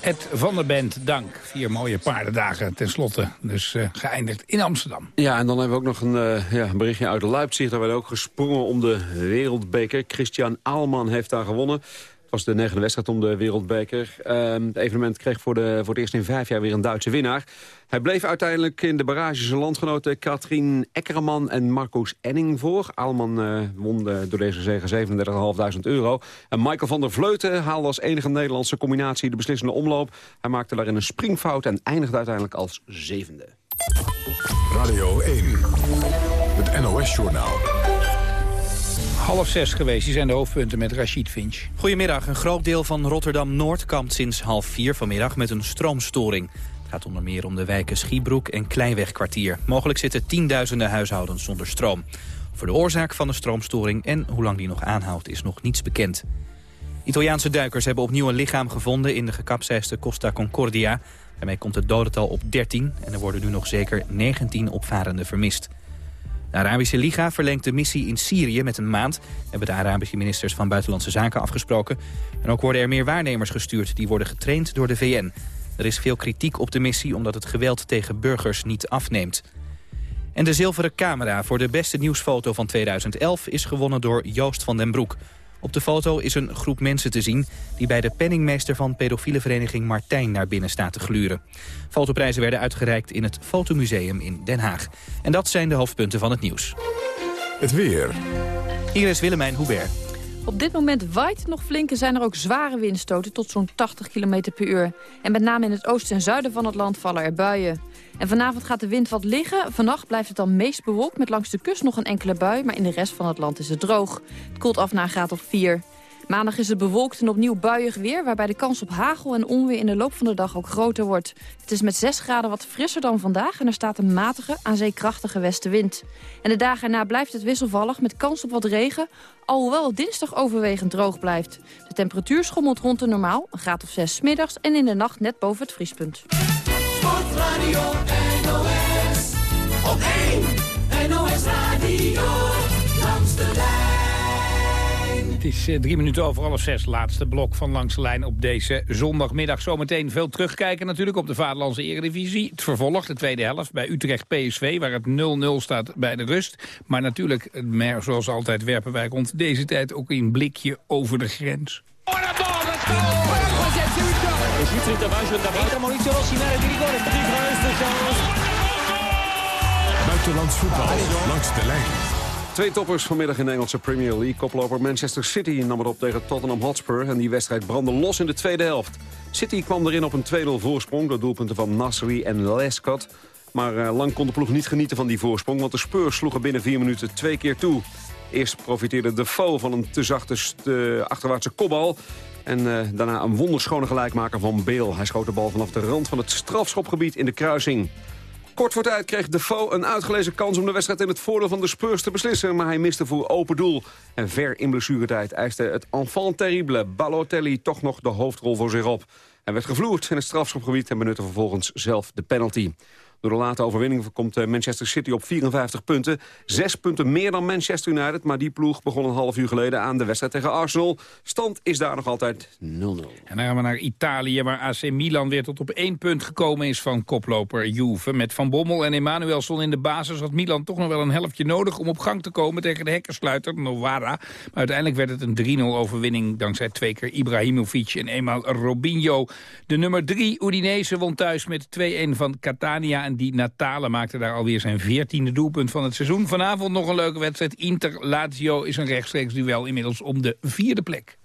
Ed van der Bent, dank. Vier mooie paardendagen tenslotte. Dus uh, geëindigd in Amsterdam. Ja, en dan hebben we ook nog een, uh, ja, berichtje uit Leipzig. Daar werd ook gesprongen om de wereldbeker. Christian Aalman heeft daar gewonnen. Het was de negende wedstrijd om de wereldbeker. Uh, het evenement kreeg voor, de, voor het eerst in vijf jaar weer een Duitse winnaar. Hij bleef uiteindelijk in de barrage zijn landgenoten Katrien Eckerman en Marcus Enning voor. Aalman uh, won door deze zege 37.500 euro. En Michael van der Vleuten haalde als enige Nederlandse combinatie de beslissende omloop. Hij maakte daarin een springfout en eindigde uiteindelijk als zevende. Radio 1, het NOS-journaal. Half zes geweest, die zijn de hoofdpunten met Rachid Finch. Goedemiddag, een groot deel van Rotterdam-Noord kampt sinds half vier vanmiddag met een stroomstoring. Het gaat onder meer om de wijken Schiebroek en Kleiwegkwartier. Mogelijk zitten tienduizenden huishoudens zonder stroom. Voor de oorzaak van de stroomstoring en hoe lang die nog aanhoudt is nog niets bekend. Italiaanse duikers hebben opnieuw een lichaam gevonden in de gekapseisde Costa Concordia. Daarmee komt het dodental op 13 en er worden nu nog zeker 19 opvarenden vermist. De Arabische Liga verlengt de missie in Syrië met een maand... hebben de Arabische ministers van Buitenlandse Zaken afgesproken. En ook worden er meer waarnemers gestuurd. Die worden getraind door de VN. Er is veel kritiek op de missie omdat het geweld tegen burgers niet afneemt. En de zilveren camera voor de beste nieuwsfoto van 2011 is gewonnen door Joost van den Broek. Op de foto is een groep mensen te zien... die bij de penningmeester van pedofiele vereniging Martijn naar binnen staat te gluren. Fotoprijzen werden uitgereikt in het Fotomuseum in Den Haag. En dat zijn de hoofdpunten van het nieuws. Het weer. Hier is Willemijn Hubert. Op dit moment waait nog flink en zijn er ook zware windstoten tot zo'n 80 km per uur. En met name in het oosten en zuiden van het land vallen er buien. En vanavond gaat de wind wat liggen. Vannacht blijft het dan meest bewolkt met langs de kust nog een enkele bui. Maar in de rest van het land is het droog. Het koelt af naar een graad of 4. Maandag is het bewolkt en opnieuw buiig weer... waarbij de kans op hagel en onweer in de loop van de dag ook groter wordt. Het is met 6 graden wat frisser dan vandaag... en er staat een matige, aan zee krachtige westenwind. En de dagen erna blijft het wisselvallig met kans op wat regen... alhoewel het dinsdag overwegend droog blijft. De temperatuur schommelt rond de normaal, een graad of 6 middags... en in de nacht net boven het vriespunt. Sportradio NOS op 1 NOS Radio. Het is eh, drie minuten over half zes, laatste blok van Langs de Lijn op deze zondagmiddag. Zometeen veel terugkijken natuurlijk op de Vaderlandse Eredivisie. Het vervolg, de tweede helft bij Utrecht PSV, waar het 0-0 staat bij de rust. Maar natuurlijk, zoals altijd werpen wij rond deze tijd ook een blikje over de grens. Buitenlands voetbal langs de lijn. Twee toppers vanmiddag in de Engelse Premier League. Koploper Manchester City nam het op tegen Tottenham Hotspur. En die wedstrijd brandde los in de tweede helft. City kwam erin op een 2-0 voorsprong door doelpunten van Nasri en Lescott. Maar uh, lang kon de ploeg niet genieten van die voorsprong... want de Spurs sloegen binnen vier minuten twee keer toe. Eerst profiteerde de foe van een te zachte achterwaartse kopbal... En uh, daarna een wonderschone gelijkmaker van Beel. Hij schoot de bal vanaf de rand van het strafschopgebied in de kruising. Kort voor tijd kreeg Defoe een uitgelezen kans om de wedstrijd in het voordeel van de Spurs te beslissen. Maar hij miste voor open doel. En ver in blessuretijd eiste het enfant terrible Balotelli toch nog de hoofdrol voor zich op. Hij werd gevloerd in het strafschopgebied en benutte vervolgens zelf de penalty. Door de late overwinning komt eh, Manchester City op 54 punten. Zes punten meer dan Manchester United. Maar die ploeg begon een half uur geleden aan de wedstrijd tegen Arsenal. Stand is daar nog altijd 0-0. En dan gaan we naar Italië, waar AC Milan weer tot op één punt gekomen is van koploper Juve. Met Van Bommel en Emanuelson in de basis had Milan toch nog wel een helftje nodig... om op gang te komen tegen de hekkersluiter Novara. Maar uiteindelijk werd het een 3-0 overwinning dankzij twee keer Ibrahimovic en eenmaal Robinho. De nummer 3 Udinese won thuis met 2-1 van Catania en die Natale maakte daar alweer zijn veertiende doelpunt van het seizoen. Vanavond nog een leuke wedstrijd. Inter-Lazio is een rechtstreeks duel inmiddels om de vierde plek.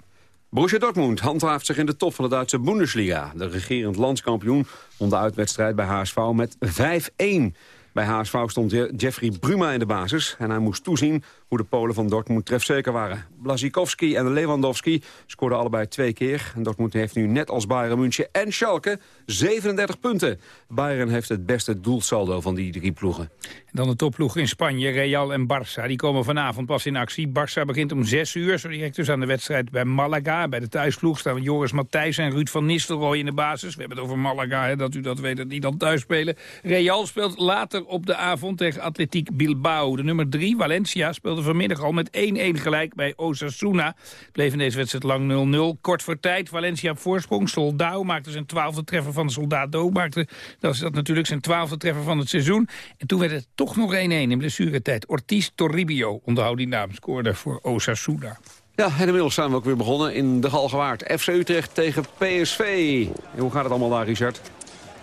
Borussia Dortmund handhaaft zich in de top van de Duitse Bundesliga. De regerend landskampioen won de uitwedstrijd bij HSV met 5-1. Bij HSV stond Jeffrey Bruma in de basis en hij moest toezien hoe de Polen van Dortmund trefzeker waren. Blazikowski en Lewandowski scoorden allebei twee keer. En Dortmund heeft nu net als Bayern München en Schalke 37 punten. Bayern heeft het beste doelsaldo van die drie ploegen. Dan de topploegen in Spanje, Real en Barça. Die komen vanavond pas in actie. Barça begint om 6 uur, zo direct dus aan de wedstrijd bij Malaga. Bij de thuisploeg staan Joris Matthijs en Ruud van Nistelrooy in de basis. We hebben het over Malaga, hè, dat u dat weet, dat die dan thuis spelen. Real speelt later op de avond tegen Atletiek Bilbao. De nummer 3, Valencia, speelde vanmiddag al met 1-1 gelijk bij Osasuna. Bleef in deze wedstrijd lang 0-0. Kort voor tijd, Valencia op voorsprong. Soldao maakte zijn twaalfde treffer van Soldado. Maakte, dat is dat natuurlijk zijn twaalfde treffer van het seizoen. En toen werd het toch nog 1-1 in blessuretijd. Ortiz Toribio, onderhoud die naam, scoorde voor Osasuna. Ja, en inmiddels zijn we ook weer begonnen in de Galgenwaard. FC Utrecht tegen PSV. hoe gaat het allemaal daar, Richard?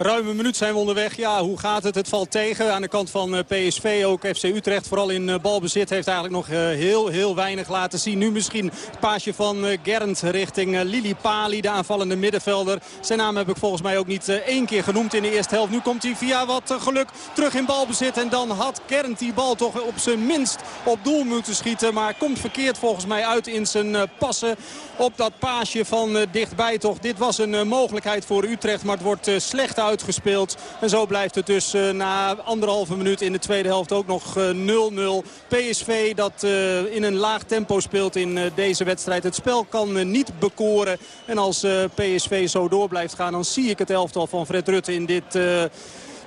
Ruim een minuut zijn we onderweg. Ja, hoe gaat het? Het valt tegen aan de kant van eh, PSV. Ook FC Utrecht, vooral in eh, balbezit, heeft eigenlijk nog eh, heel, heel weinig laten zien. Nu misschien het paasje van Gernd richting Lili Pali, de aanvallende middenvelder. Zijn naam heb ik volgens mij ook niet één keer genoemd in de eerste helft. Nu komt hij via wat geluk terug in balbezit. En dan had Gernd die bal toch op zijn minst op doel moeten schieten. Maar komt verkeerd volgens mij uit in zijn passen op dat paasje van dichtbij toch. Dit was een mogelijkheid voor Utrecht, maar het wordt slecht uit uitgespeeld. En zo blijft het dus uh, na anderhalve minuut in de tweede helft ook nog 0-0. Uh, PSV dat uh, in een laag tempo speelt in deze wedstrijd. Het spel kan niet bekoren. En als PSV zo door blijft gaan dan zie ik het elftal van Fred Rutte in dit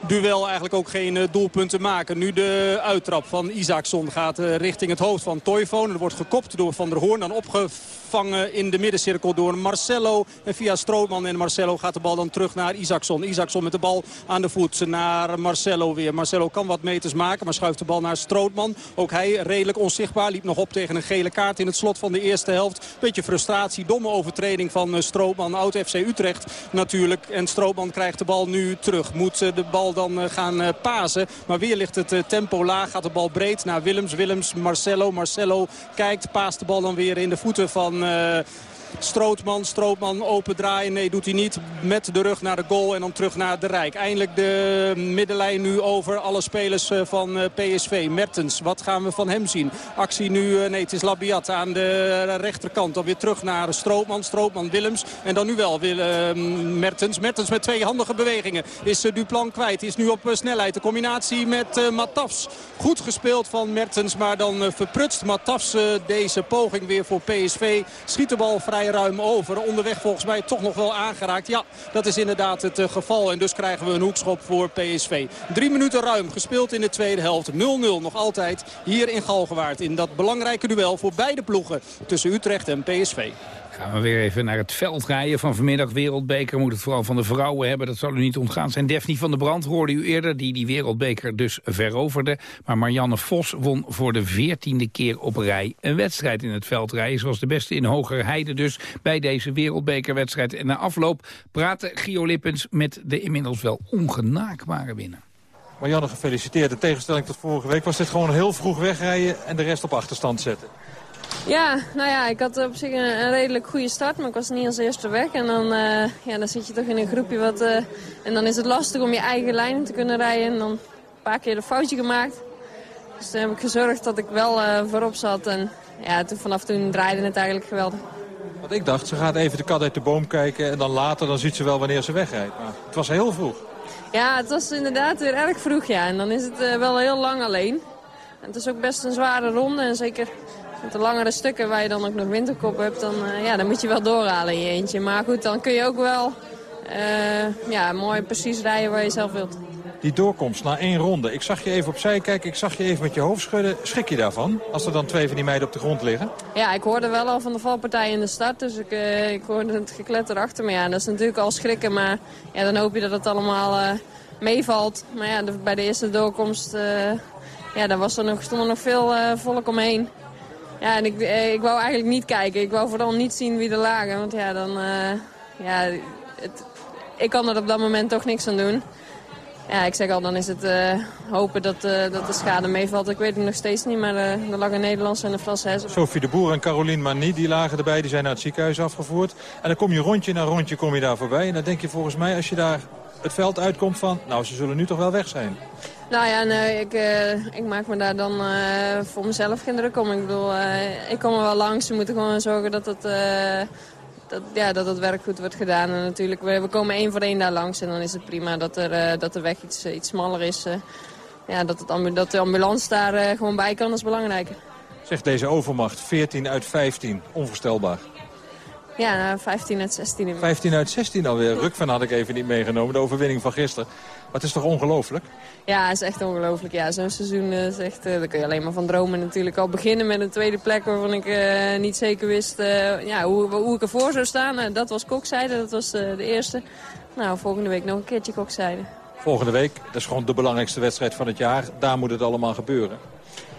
duel eigenlijk ook geen doelpunten maken. Nu de uittrap van Isaacson gaat richting het hoofd van Toivonen. Er wordt gekopt door Van der Hoorn. Dan opgevangen opgevangen in de middencirkel door Marcelo. En via Strootman en Marcelo gaat de bal dan terug naar Isaacson. Isaacson met de bal aan de voet naar Marcelo weer. Marcelo kan wat meters maken, maar schuift de bal naar Strootman. Ook hij redelijk onzichtbaar. Liep nog op tegen een gele kaart in het slot van de eerste helft. Beetje frustratie, domme overtreding van eh, Strootman. Oud FC Utrecht natuurlijk. En Strootman krijgt de bal nu terug. Moet eh, de bal dan eh, gaan pasen. Maar weer ligt het tempo laag. Gaat de bal breed naar Willems. Willems, Marcelo. Marcelo kijkt, paast de bal dan weer in de voeten van... uh, Strootman, Strootman open draaien. Nee, doet hij niet. Met de rug naar de goal en dan terug naar de Rijk. Eindelijk de middenlijn nu over alle spelers eh, van eh, PSV. Mertens, wat gaan we van hem zien? Actie nu, eh, nee het is Labiat aan de rechterkant. Dan weer terug naar Strootman, Strootman, Willems. En dan nu wel Mertens. Mertens met twee handige bewegingen. Is Duplan kwijt. Is nu op snelheid. De combinatie met Matafs. Goed gespeeld van Mertens, maar dan verprutst Matafs deze poging weer voor PSV. Schiet de bal vrij ruim over. Onderweg volgens mij toch nog wel aangeraakt. Ja, dat is inderdaad het uh, geval. En dus krijgen we een hoekschop voor PSV. Drie minuten ruim gespeeld in de tweede helft. 0-0 nog altijd hier in Galgenwaard. In dat belangrijke duel voor beide ploegen tussen Utrecht en PSV. Gaan we weer even naar het veld rijden van vanmiddag. Wereldbeker moet het vooral van de vrouwen hebben. Dat zal u niet ontgaan zijn. Daphne van der Brand hoorde u eerder, die die wereldbeker dus veroverde. Maar Marianne Vos won voor de veertiende keer op rij een wedstrijd in het veldrijden. Zoals de beste in Hogerheide dus bij deze wereldbekerwedstrijd. En na afloop praatte Gio Lippens met de inmiddels wel ongenaakbare winnaar. Marianne, gefeliciteerd. In tegenstelling tot vorige week was dit gewoon heel vroeg wegrijden en de rest op achterstand zetten. Ja, nou ja, ik had op zich een, redelijk goede start, maar ik was niet als eerste weg. En dan, uh, ja, dan zit je toch in een groepje wat... Uh, en dan is het lastig om je eigen lijn te kunnen rijden. En dan een paar keer een foutje gemaakt. Dus toen heb ik gezorgd dat ik wel uh, voorop zat. En ja, toen, vanaf toen draaide het eigenlijk geweldig. Want ik dacht, ze gaat even de kat uit de boom kijken en dan later dan ziet ze wel wanneer ze wegrijdt. Maar het was heel vroeg. Ja, het was inderdaad weer erg vroeg, ja. En dan is het wel heel lang alleen. En het is ook best een zware ronde en zeker de langere stukken waar je dan ook nog winterkop hebt, dan, uh, ja, dan moet je wel doorhalen in je eentje. Maar goed, dan kun je ook wel uh, ja, mooi precies rijden waar je zelf wilt. Die doorkomst na één ronde. Ik zag je even opzij kijken, ik zag je even met je hoofd schudden. Schrik je daarvan, als er dan twee van die meiden op de grond liggen? Ja, ik hoorde wel al van de valpartij in de start, dus ik, uh, ik hoorde het gekletter achter me. Ja, dat is natuurlijk al schrikken, maar ja, dan hoop je dat het allemaal meevalt. Maar ja, de, bij de eerste doorkomst ja, daar was er nog, stond er nog veel volk omheen. Ja, en ik, eh, ik wou eigenlijk niet kijken. Ik wou vooral niet zien wie er lagen. Want ja, dan... Uh, ja, het, ik kan er op dat moment toch niks aan doen. Ja, ik zeg al, dan is het uh, hopen dat, dat de schade meevalt. Ik weet het nog steeds niet, maar uh, er lag een Nederlandse en een Française. Sophie de Boer en Caroline Mani, die lagen erbij. Die zijn naar het ziekenhuis afgevoerd. En dan kom je rondje na rondje kom je daar voorbij. En dan denk je volgens mij, als je daar het veld uitkomt van... nou, ze zullen nu toch wel weg zijn. Nou ja, nee, ik, uh, ik maak me daar dan uh, voor mezelf geen druk om. Ik bedoel, uh, ik kom er wel langs. We moeten gewoon zorgen dat het, dat, ja, dat het werk goed wordt gedaan. En natuurlijk, we, we komen één voor één daar langs. En dan is het prima dat, er, dat de weg iets, iets smaller is. ja, dat, het dat de ambulance daar gewoon bij kan, dat is belangrijk. Zegt deze overmacht, 14 uit 15, onvoorstelbaar. Ja, 15 uit 16. 15 uit 16 alweer. Ruk van had ik even niet meegenomen, de overwinning van gisteren. Maar het is toch ongelooflijk? Ja, het is echt ongelooflijk. Ja, zo'n seizoen is echt, uh, daar kun je alleen maar van dromen natuurlijk. Al beginnen met een tweede plek waarvan ik uh, niet zeker wist uh, ja, hoe, hoe ik ervoor zou staan. dat was kokzijde, dat was de eerste. Nou, volgende week nog een keertje kokzijde. Volgende week, dat is gewoon de belangrijkste wedstrijd van het jaar. Daar moet het allemaal gebeuren.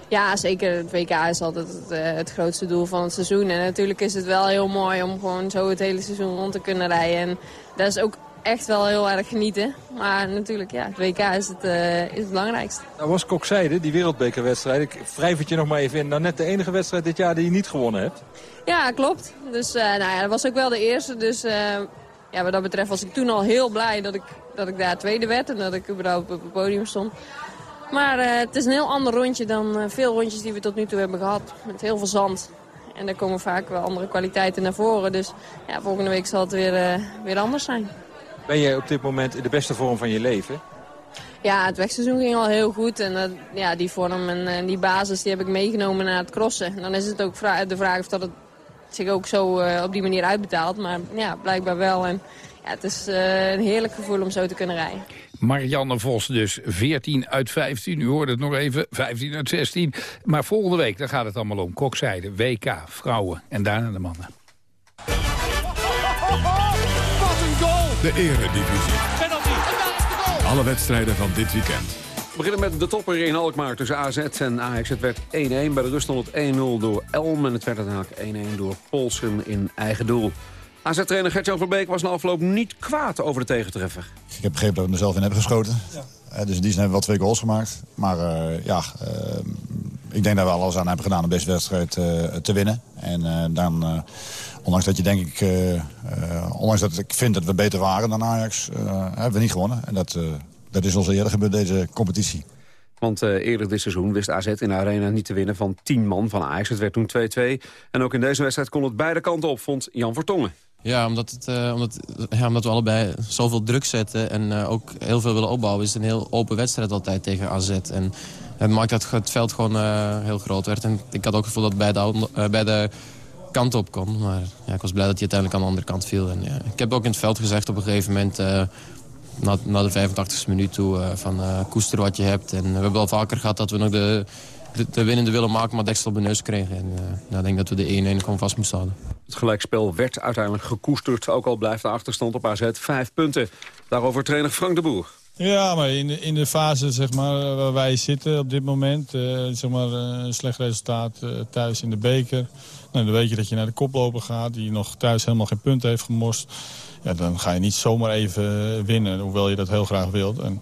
Ja, zeker. Het WK is altijd het, het, grootste doel van het seizoen. En natuurlijk is het wel heel mooi om gewoon zo het hele seizoen rond te kunnen rijden. En dat is ook echt wel heel erg genieten. Maar natuurlijk, ja, het WK is het, uh, is het belangrijkste. Nou was Kokzijde, die wereldbekerwedstrijd. Ik wrijf het je nog maar even in. Nou net de enige wedstrijd dit jaar die je niet gewonnen hebt. Ja, klopt. Dus uh, nou ja, dat was ook wel de eerste. Dus ja, wat dat betreft was ik toen al heel blij dat ik, dat ik daar tweede werd. En dat ik überhaupt op het podium stond. Maar het is een heel ander rondje dan veel rondjes die we tot nu toe hebben gehad. Met heel veel zand. En daar komen vaak wel andere kwaliteiten naar voren. Dus ja, volgende week zal het weer, weer anders zijn. Ben jij op dit moment in de beste vorm van je leven? Ja, het wegseizoen ging al heel goed. En ja, die vorm en die basis die heb ik meegenomen naar het crossen. En dan is het ook vra de vraag of dat het zich ook zo op die manier uitbetaalt. Maar ja, blijkbaar wel. En ja, het is een heerlijk gevoel om zo te kunnen rijden. Marianne Vos dus. 14 uit 15, u hoorde het nog even, 15 uit 16. Maar volgende week, daar gaat het allemaal om. Kokzijde, WK, vrouwen en daarna de mannen. Wat een goal! De eredivisie. Penalty. Alle wedstrijden van dit weekend. We beginnen met de topper in Alkmaar tussen AZ en Ajax. Het werd 1-1. Bij de rust stond het 1-0 door Elm en het werd uiteindelijk 1-1 door Polsen in eigen doel. AZ-trainer Gert-Jan Verbeek was na afloop niet kwaad over de tegentreffer. Ik heb begrepen dat we er zelf in hebben geschoten. Eh, dus in die zin hebben we wel twee goals gemaakt. Maar eh, ja, eh, ik denk dat we alles aan hebben gedaan om deze wedstrijd eh, te winnen. En eh, dan, eh, ondanks dat je denk ik, ondanks dat ik vind dat we beter waren dan Ajax, eh, hebben we niet gewonnen. En dat, eh, dat is ons eerder gebeurd deze competitie. Want eh, eerder dit seizoen wist AZ in de arena niet te winnen van 10 man van Ajax. Het werd toen 2-2. En ook in deze wedstrijd kon het beide kanten op, vond Jan Vertongen. Ja, omdat, het, eh, omdat, ja, omdat we allebei zoveel druk zetten en eh, ook heel veel willen opbouwen... is het een heel open wedstrijd altijd tegen AZ. En het maakt dat het veld gewoon eh, heel groot werd. En ik had ook het gevoel dat het beide, uh, beide kanten op kon. Maar ja, ik was blij dat hij uiteindelijk aan de andere kant viel. En, ja, ik heb ook in het veld gezegd op een gegeven moment... Na, na, de 85e minuut toe van koester wat je hebt. En we hebben al vaker gehad dat we nog de, de, de winnende willen maken, maar deksel op de neus kregen. En uh, nou, ik denk dat we de 1-1 gewoon vast moesten houden. Het gelijkspel werd uiteindelijk gekoesterd. Ook al blijft de achterstand op AZ vijf punten. Daarover trainer Frank de Boer. Ja, maar in de, in de fase zeg maar, waar wij zitten op dit moment... Uh, zeg maar, een slecht resultaat uh, thuis in de beker. Nou, dan weet je dat je naar de koploper gaat... die nog thuis helemaal geen punten heeft gemorst. Ja, dan ga je niet zomaar even winnen, hoewel je dat heel graag wilt. En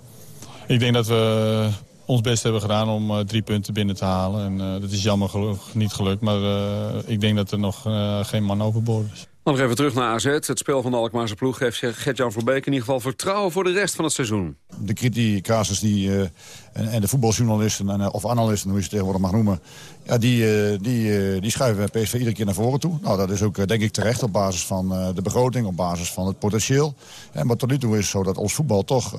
ik denk dat we ons best hebben gedaan om uh, drie punten binnen te halen. En uh, dat is jammer geluk, niet gelukt, maar uh, ik denk dat er nog geen man overboord is. Dan nog even terug naar AZ. Het spel van de Alkmaarse ploeg geeft Gert-Jan Verbeek in ieder geval vertrouwen voor de rest van het seizoen. De criticasus die, uh, en, en, de voetbaljournalisten, en, of analisten, hoe je ze tegenwoordig mag noemen... Ja, die, uh, die, uh, die schuiven PSV iedere keer naar voren toe. Nou, dat is ook denk ik terecht op basis van de begroting, op basis van het potentieel. En maar tot nu toe is het zo dat ons voetbal toch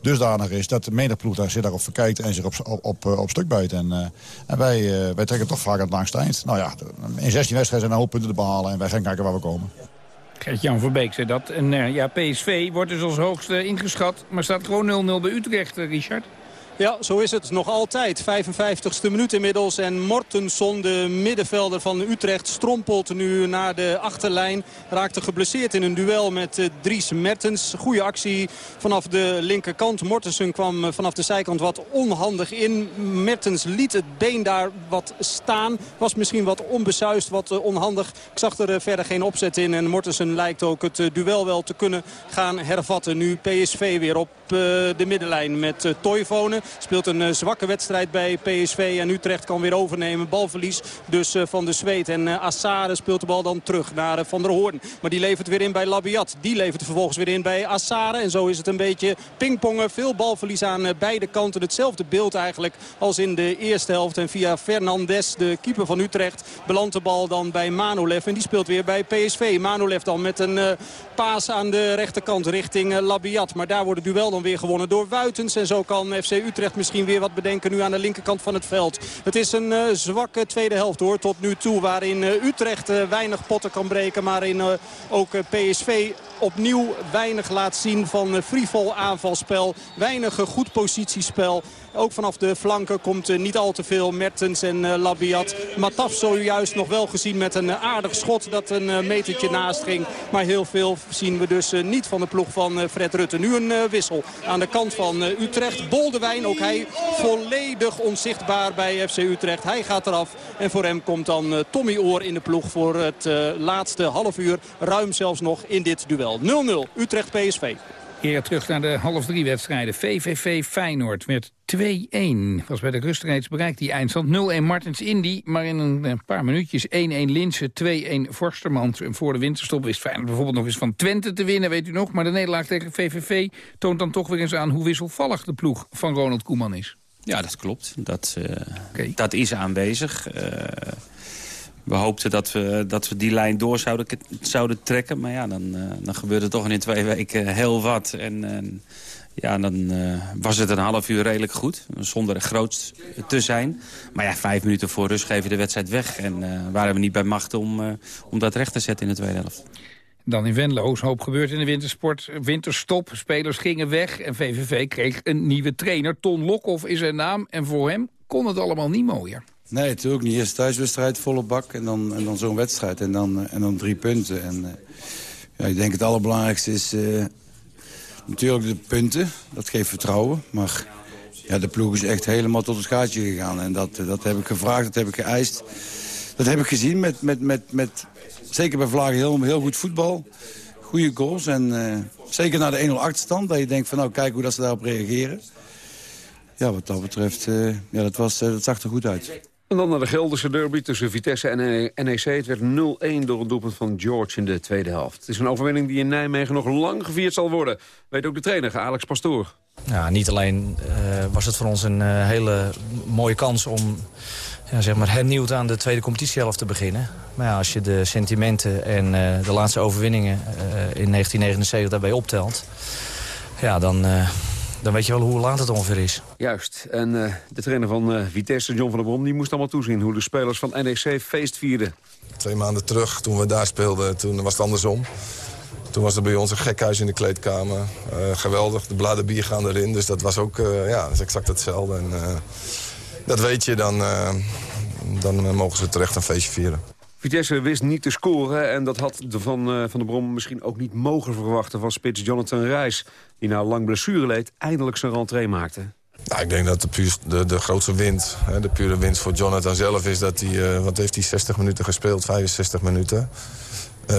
dusdanig is... dat de menig ploeg daar zich daarop verkijkt en zich op, op, op, stuk bijt. En, en wij, wij trekken toch vaak het langste eind. Nou ja, in 16 wedstrijden zijn er hoop punten te behalen en wij gaan kijken waar we komen. Gert-Jan Verbeek zei dat. En uh, ja, PSV wordt dus als hoogste ingeschat, maar staat gewoon 0-0 bij Utrecht, uh, Richard. Ja, zo is het nog altijd. 55ste minuut inmiddels. En Mortenson, de middenvelder van Utrecht, strompelt nu naar de achterlijn. Raakte geblesseerd in een duel met uh, Dries Mertens. Goede actie vanaf de linkerkant. Mortensen kwam uh, vanaf de zijkant wat onhandig in. Mertens liet het been daar wat staan. Was misschien wat onbesuist, wat uh, onhandig. Ik zag er verder geen opzet in. En Mortensen lijkt ook het duel wel te kunnen gaan hervatten. Nu PSV weer op de middenlijn met Toivonen. Speelt een uh, zwakke wedstrijd bij PSV. En Utrecht kan weer overnemen. Balverlies dus uh, van de Zweet. En uh, Assare speelt de bal dan terug naar Van der Hoorn. Maar die levert weer in bij Labiat. Die levert vervolgens weer in bij Assare. En zo is het een beetje pingpongen. Veel balverlies aan beide kanten. Hetzelfde beeld eigenlijk als in de eerste helft. En via Fernandes, de keeper van Utrecht, belandt de bal dan bij Manolev. En die speelt weer bij PSV. Manolev dan met een paas aan de rechterkant richting Labiat. Maar daar wordt het duel weer gewonnen door Wuitens. En zo kan FC Utrecht misschien weer wat bedenken nu aan de linkerkant van het veld. Het is een uh, zwakke tweede helft hoor tot nu toe. Waarin uh, Utrecht uh, weinig potten kan breken. Maar in ook PSV opnieuw weinig laat zien van frivol aanvalspel. Weinig goed positiespel. Ook vanaf de flanken komt uh, niet al te veel Mertens en Labiat. Mataf zojuist nog wel gezien met een aardig schot dat een metertje naast ging. Maar heel veel zien we dus niet van de ploeg van Fred Rutte. Nu een wissel aan de kant van Utrecht. Boldewijn, ook hij volledig onzichtbaar bij FC Utrecht. Hij gaat eraf en voor hem komt dan Tommy Oor in de ploeg voor het laatste half uur. Ruim zelfs nog in dit duel. 0-0 Utrecht-PSV. Eer terug naar de half drie wedstrijden. VVV Feyenoord werd 2-1. Was bij de rust reeds bereikt die eindstand. 0-1 Martens Indy, maar in een paar minuutjes 1-1 Linse, 2-1 Forstermans. En voor de winterstop wist Feyenoord bijvoorbeeld nog eens van Twente te winnen, weet u nog. Maar de nederlaag tegen VVV toont dan toch weer eens aan hoe wisselvallig de ploeg van Ronald Koeman is. Ja, dat klopt. Dat, uh, okay. dat is aanwezig. Uh, we hoopten dat we, dat we die lijn door zouden, zouden trekken. Maar ja, dan, uh, dan gebeurde toch in twee weken heel wat. En uh, ja, dan uh, was het een half uur redelijk goed. Zonder groot te zijn. Maar ja, vijf minuten voor rust geven we de wedstrijd weg. En waren we niet bij macht om, om dat recht te zetten in de tweede helft. Dan in Venlo hoop gebeurd in de wintersport. Winterstop, spelers gingen weg en VVV kreeg een nieuwe trainer. Ton Lokhoff is zijn naam en voor hem kon het allemaal niet mooier. Nee, natuurlijk niet. Eerst thuiswedstrijd, volle bak en dan, en dan zo'n wedstrijd. En dan, en dan drie punten. En, Ja, ik denk het allerbelangrijkste is uh, natuurlijk de punten. Dat geeft vertrouwen. Maar ja, de ploeg is echt helemaal tot het gaatje gegaan. En dat, dat heb ik gevraagd, dat heb ik geëist. Dat heb ik gezien met, met, met, met zeker bij Vlagen heel, heel goed voetbal. Goede goals en zeker na de 1-0 achterstand. Dat je denkt van nou kijk hoe dat ze daarop reageren. Ja, wat dat betreft, ja, dat, was, dat zag er goed uit. En dan naar de Gelderse derby tussen Vitesse en NEC. Het werd 0-1 door een doelpunt van George in de tweede helft. Het is een overwinning die in Nijmegen nog lang gevierd zal worden. Weet ook de trainer, Alex Pastoor. Ja, niet alleen uh, was het voor ons een uh, hele mooie kans om ja, zeg maar hernieuwd aan de tweede competitiehelft te beginnen. Maar ja, als je de sentimenten en uh, de laatste overwinningen in 1979 daarbij optelt... Ja, dan, dan weet je wel hoe laat het ongeveer is. Juist. En uh, de trainer van uh, Vitesse, John van der Brom... die moest allemaal toezien hoe de spelers van NEC feest vierden. Twee maanden terug, toen we daar speelden, toen was het andersom. Toen was er bij ons een gekhuis in de kleedkamer. Uh, geweldig, de bladen bier gaan erin. Dus dat was ook ja, dat is exact hetzelfde. En, dat weet je, dan, dan mogen ze terecht een feestje vieren. Vitesse wist niet te scoren en dat had de van, uh, van de Brom misschien ook niet mogen verwachten van spits Jonathan Reis. Die na lang blessure leed eindelijk zijn rentree maakte. Nou, ik denk dat de, puur, de, de grootste winst, hè, de pure winst voor Jonathan zelf is dat hij, uh, wat heeft hij, 60 minuten gespeeld, 65 minuten. Uh,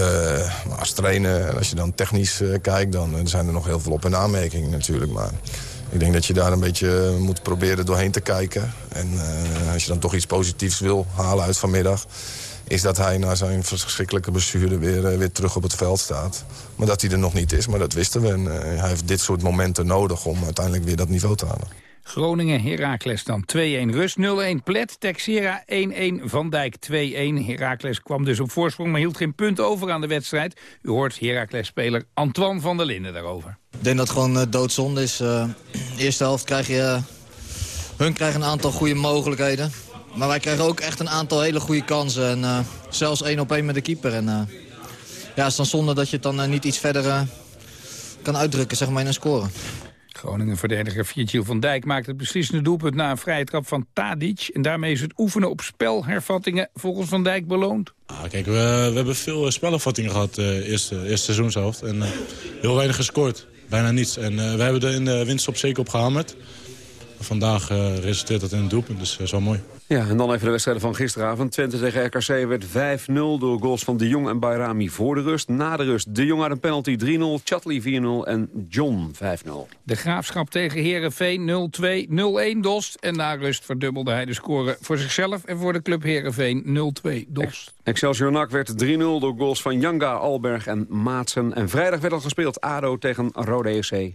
maar als trainer, als je dan technisch kijkt, dan zijn er nog heel veel op- en aanmerkingen natuurlijk. Maar ik denk dat je daar een beetje moet proberen doorheen te kijken. En als je dan toch iets positiefs wil halen uit vanmiddag is dat hij na zijn verschrikkelijke blessure weer, uh, weer terug op het veld staat. Maar dat hij er nog niet is, maar dat wisten we. En uh, hij heeft dit soort momenten nodig om uiteindelijk weer dat niveau te halen. Groningen, Heracles dan 2-1 rust, 0-1 Plet, Texera 1-1, Van Dijk 2-1. Heracles kwam dus op voorsprong, maar hield geen punt over aan de wedstrijd. U hoort Heracles-speler Antoine van der Linden daarover. Ik denk dat het gewoon uh, doodzonde is. Uh, eerste helft krijg je... hun krijgen een aantal goede mogelijkheden. Maar wij krijgen ook echt een aantal hele goede kansen. En uh, zelfs één op één met de keeper. En uh, ja, het is dan zonde dat je het dan uh, niet iets verder kan uitdrukken zeg maar, in een score. Groningen-verdediger Viertje van Dijk maakt het beslissende doelpunt na een vrije trap van Tadic. En daarmee is het oefenen op spelhervattingen volgens Van Dijk beloond. Ah, kijk, we, we, hebben veel spelhervattingen gehad uh, eerste, eerste seizoenshelft. En uh, heel weinig gescoord. Bijna niets. En uh, we hebben er in de winst op zeker op gehamerd. Vandaag resulteert dat in een doelpunt, dus zo mooi. Ja, en dan even de wedstrijden van gisteravond. Twente tegen RKC werd 5-0 door goals van De Jong en Bayrami voor de rust. Na de rust De Jong had een penalty 3-0, Chatley 4-0 en John 5-0. De Graafschap tegen Herenveen 0-2, 0-1 Dost. En na rust verdubbelde hij de score voor zichzelf en voor de club Herenveen 0-2 Dost. Excelsior NAC werd 3-0 door goals van Janga, Alberg en Maatsen. En vrijdag werd al gespeeld ADO tegen Rode EC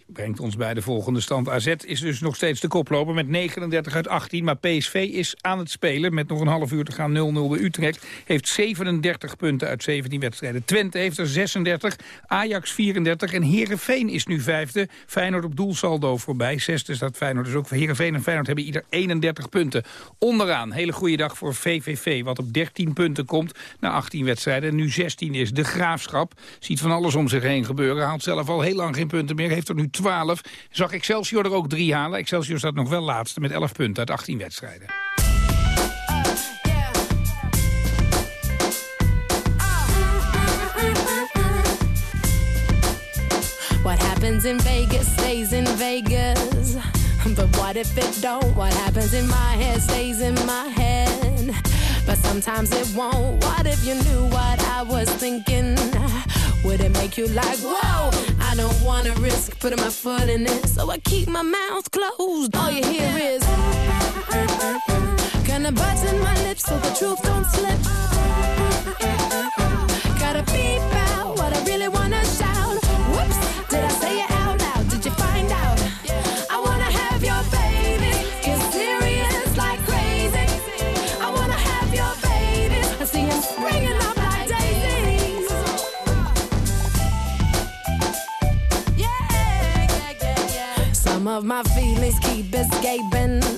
3-3. Brengt ons bij de volgende stand. AZ is dus nog steeds de koploper met 39 uit 18, maar PSV is aan het spelen met nog een half uur te gaan 0-0 bij Utrecht. Heeft 37 punten uit 17 wedstrijden. Twente heeft er 36, Ajax 34 en Herenveen is nu vijfde. Feyenoord op doelsaldo voorbij. Zesde staat Feyenoord dus ook. Herenveen en Feyenoord hebben ieder 31 punten. Onderaan, hele goede dag voor VVV, wat op 13 punten komt na 18 wedstrijden. En nu 16 is de Graafschap. Ziet van alles om zich heen gebeuren. Haalt zelf al heel lang geen punten meer. Heeft er nu 12. Zag Excelsior er ook drie halen. Excelsior staat nog wel laatste met 11 punten uit 18 wedstrijden. What happens in Vegas stays in Vegas. But what if it don't? What happens in my head stays in my head. But sometimes it won't. What if you knew what I was thinking? Would it make you like, whoa? I don't wanna risk putting my foot in it, so I keep my mouth closed. All you hear is, kinda button my lips so the truth don't slip. Gotta beep out what I really wanna shout. Whoops, did I say it out loud? Did you find out? I wanna have your baby, get serious like crazy. I wanna have your baby, I see him springing up like daisies. Yeah, yeah, yeah, yeah. Some of my feelings keep escaping.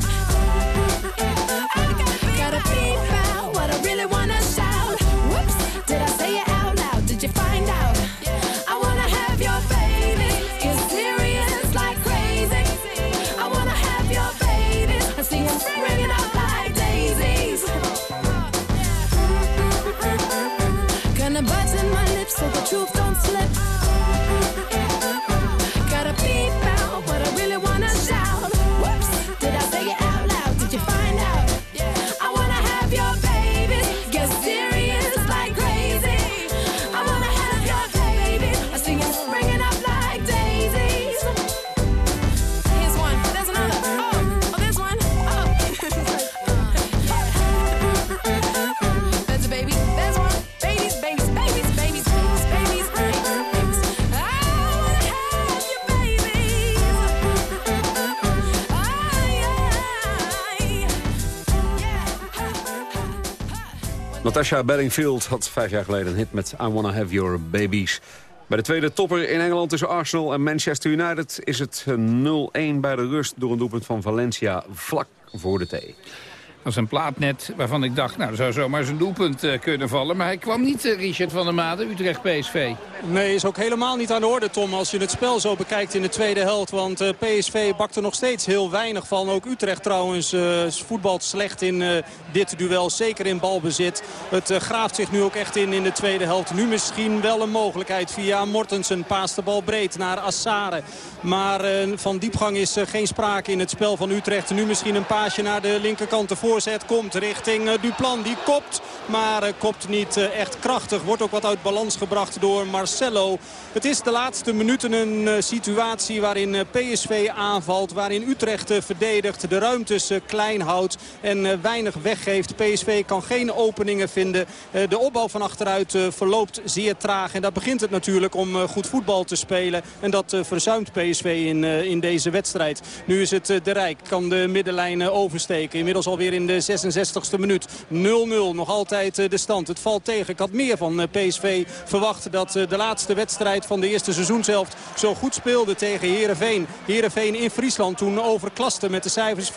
so the truth don't slip. Natasha Bedingfield had vijf jaar geleden een hit met I Wanna Have Your Babies. Bij de tweede topper in Engeland tussen Arsenal en Manchester United... is het 0-1 bij de rust door een doelpunt van Valencia vlak voor de thee. Is een plaat net waarvan ik dacht, nou, zou zomaar zijn doelpunt eh, kunnen vallen. Maar hij kwam niet, eh, Richard van der Maden, Utrecht PSV. Nee, is ook helemaal niet aan de orde, Tom, als je het spel zo bekijkt in de tweede helft. Want eh, PSV bakt er nog steeds heel weinig van. Ook Utrecht trouwens voetbalt slecht in dit duel, zeker in balbezit. Het graaft zich nu ook echt in in de tweede helft. Nu misschien wel een mogelijkheid via Mortensen. Paast de bal breed naar Assare. Maar van diepgang is geen sprake in het spel van Utrecht. Nu misschien een paasje naar de linkerkant. De voorzet komt richting eh, Duplan. Die kopt, maar eh, kopt niet eh, echt krachtig. Wordt ook wat uit balans gebracht door Marcelo. Het is de laatste minuten een eh, situatie waarin PSV aanvalt. Waarin Utrecht verdedigt. De ruimtes klein houdt en weinig weggeeft. PSV kan geen openingen vinden. De opbouw van achteruit verloopt zeer traag. En daar begint het natuurlijk om goed voetbal te spelen. En dat verzuimt PSV in, in deze wedstrijd. Nu is het De Rijk. Kan de middenlijn oversteken. Inmiddels alweer in de 66ste minuut. 0-0. Nog altijd eh, de stand. Het valt tegen. Ik had meer van eh, PSV verwacht dat eh, de laatste wedstrijd van de eerste seizoenshelft zo goed speelde tegen Heerenveen. Heerenveen in Friesland toen overklaste met de cijfers 5-1.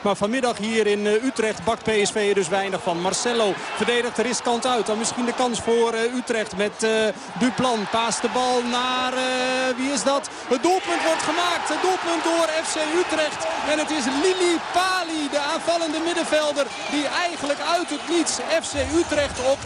Maar vanmiddag hier in Utrecht bakt PSV er dus weinig van. Marcelo verdedigt de riskant uit. Dan misschien de kans voor Utrecht met Duplan. Paast de bal naar, wie is dat? Het doelpunt wordt gemaakt. Het doelpunt door FC Utrecht. En het is Lili Pali, de aanvallende middenvelder, die eigenlijk uit het niets FC Utrecht op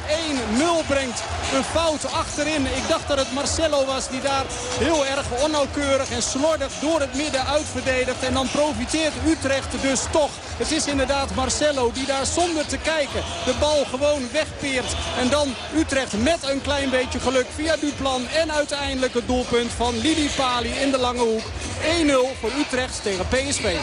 1-0 brengt. Een fout achterin. Ik dacht dat het Marcelo was die daar heel erg onnauwkeurig en slordig door het midden uitverdedigt. En dan profiteert Utrecht dus toch. Het is inderdaad Marcelo die daar zonder te kijken de bal gewoon wegpeert. En dan Utrecht met een klein beetje geluk via Duplan. En uiteindelijk het doelpunt van Lili Pali in de lange hoek. 1-0 voor Utrecht tegen PSV.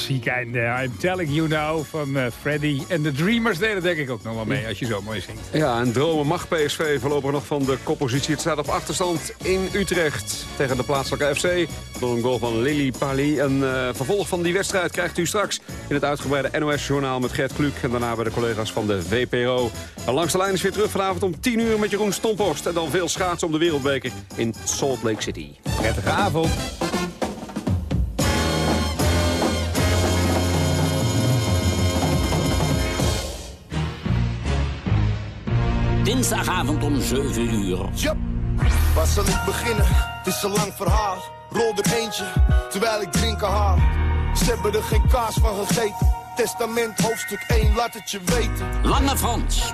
Klassiek einde. I'm telling you now van eh, Freddy. En de Dreamers deden denk ik ook nog wel mee als je zo mooi zingt. Ja, en dromen mag PSV voorlopig nog van de koppositie. Het staat op achterstand in Utrecht tegen de plaatselijke FC. Door een goal van Lily Pali. Een eh, vervolg van die wedstrijd krijgt u straks in het uitgebreide NOS-journaal met Gert Kluk. En daarna bij de collega's van de VPRO. En langs de lijn is weer terug vanavond om 10 uur met Jeroen Stomphorst. En dan veel schaatsen om de wereldbeker in Salt Lake City. Prettige avond. Dinsdagavond om 7 uur. Yup. Waar zal ik beginnen? Het is een lang verhaal. Rol er eentje, terwijl ik drinken haal. Ze hebben er geen kaas van gegeten. Testament hoofdstuk 1, laat het je weten. Lange Frans.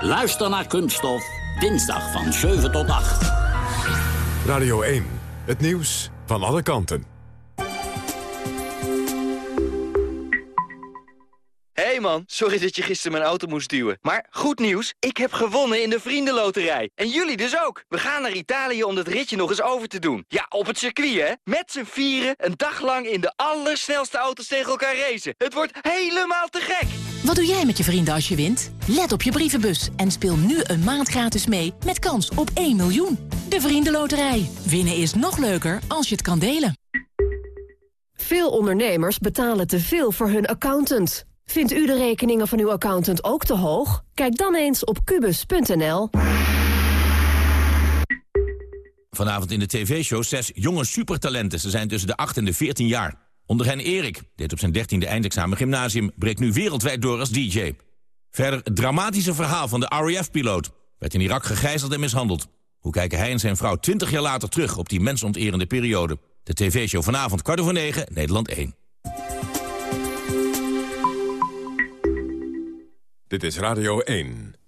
Luister naar Kunststof. Dinsdag van 7 tot 8. Radio 1. Het nieuws van alle kanten. Hey man, sorry dat je gisteren mijn auto moest duwen. Maar goed nieuws, ik heb gewonnen in de Vriendenloterij. En jullie dus ook. We gaan naar Italië om dat ritje nog eens over te doen. Ja, op het circuit hè. Met z'n vieren, een dag lang in de allersnelste auto's tegen elkaar racen. Het wordt helemaal te gek. Wat doe jij met je vrienden als je wint? Let op je brievenbus en speel nu een maand gratis mee met kans op 1 miljoen. De Vriendenloterij. Winnen is nog leuker als je het kan delen. Veel ondernemers betalen te veel voor hun accountant. Vindt u de rekeningen van uw accountant ook te hoog? Kijk dan eens op kubus.nl. Vanavond in de tv-show zes jonge supertalenten. Ze zijn tussen de 8 en de 14 jaar. Onder hen Erik, deed op zijn 13e eindexamen gymnasium... breekt nu wereldwijd door als DJ. Verder het dramatische verhaal van de RAF-piloot. Werd in Irak gegijzeld en mishandeld. Hoe kijken hij en zijn vrouw 20 jaar later terug op die mensonterende periode? De tv-show vanavond kwart over negen, Nederland 1. Dit is Radio 1.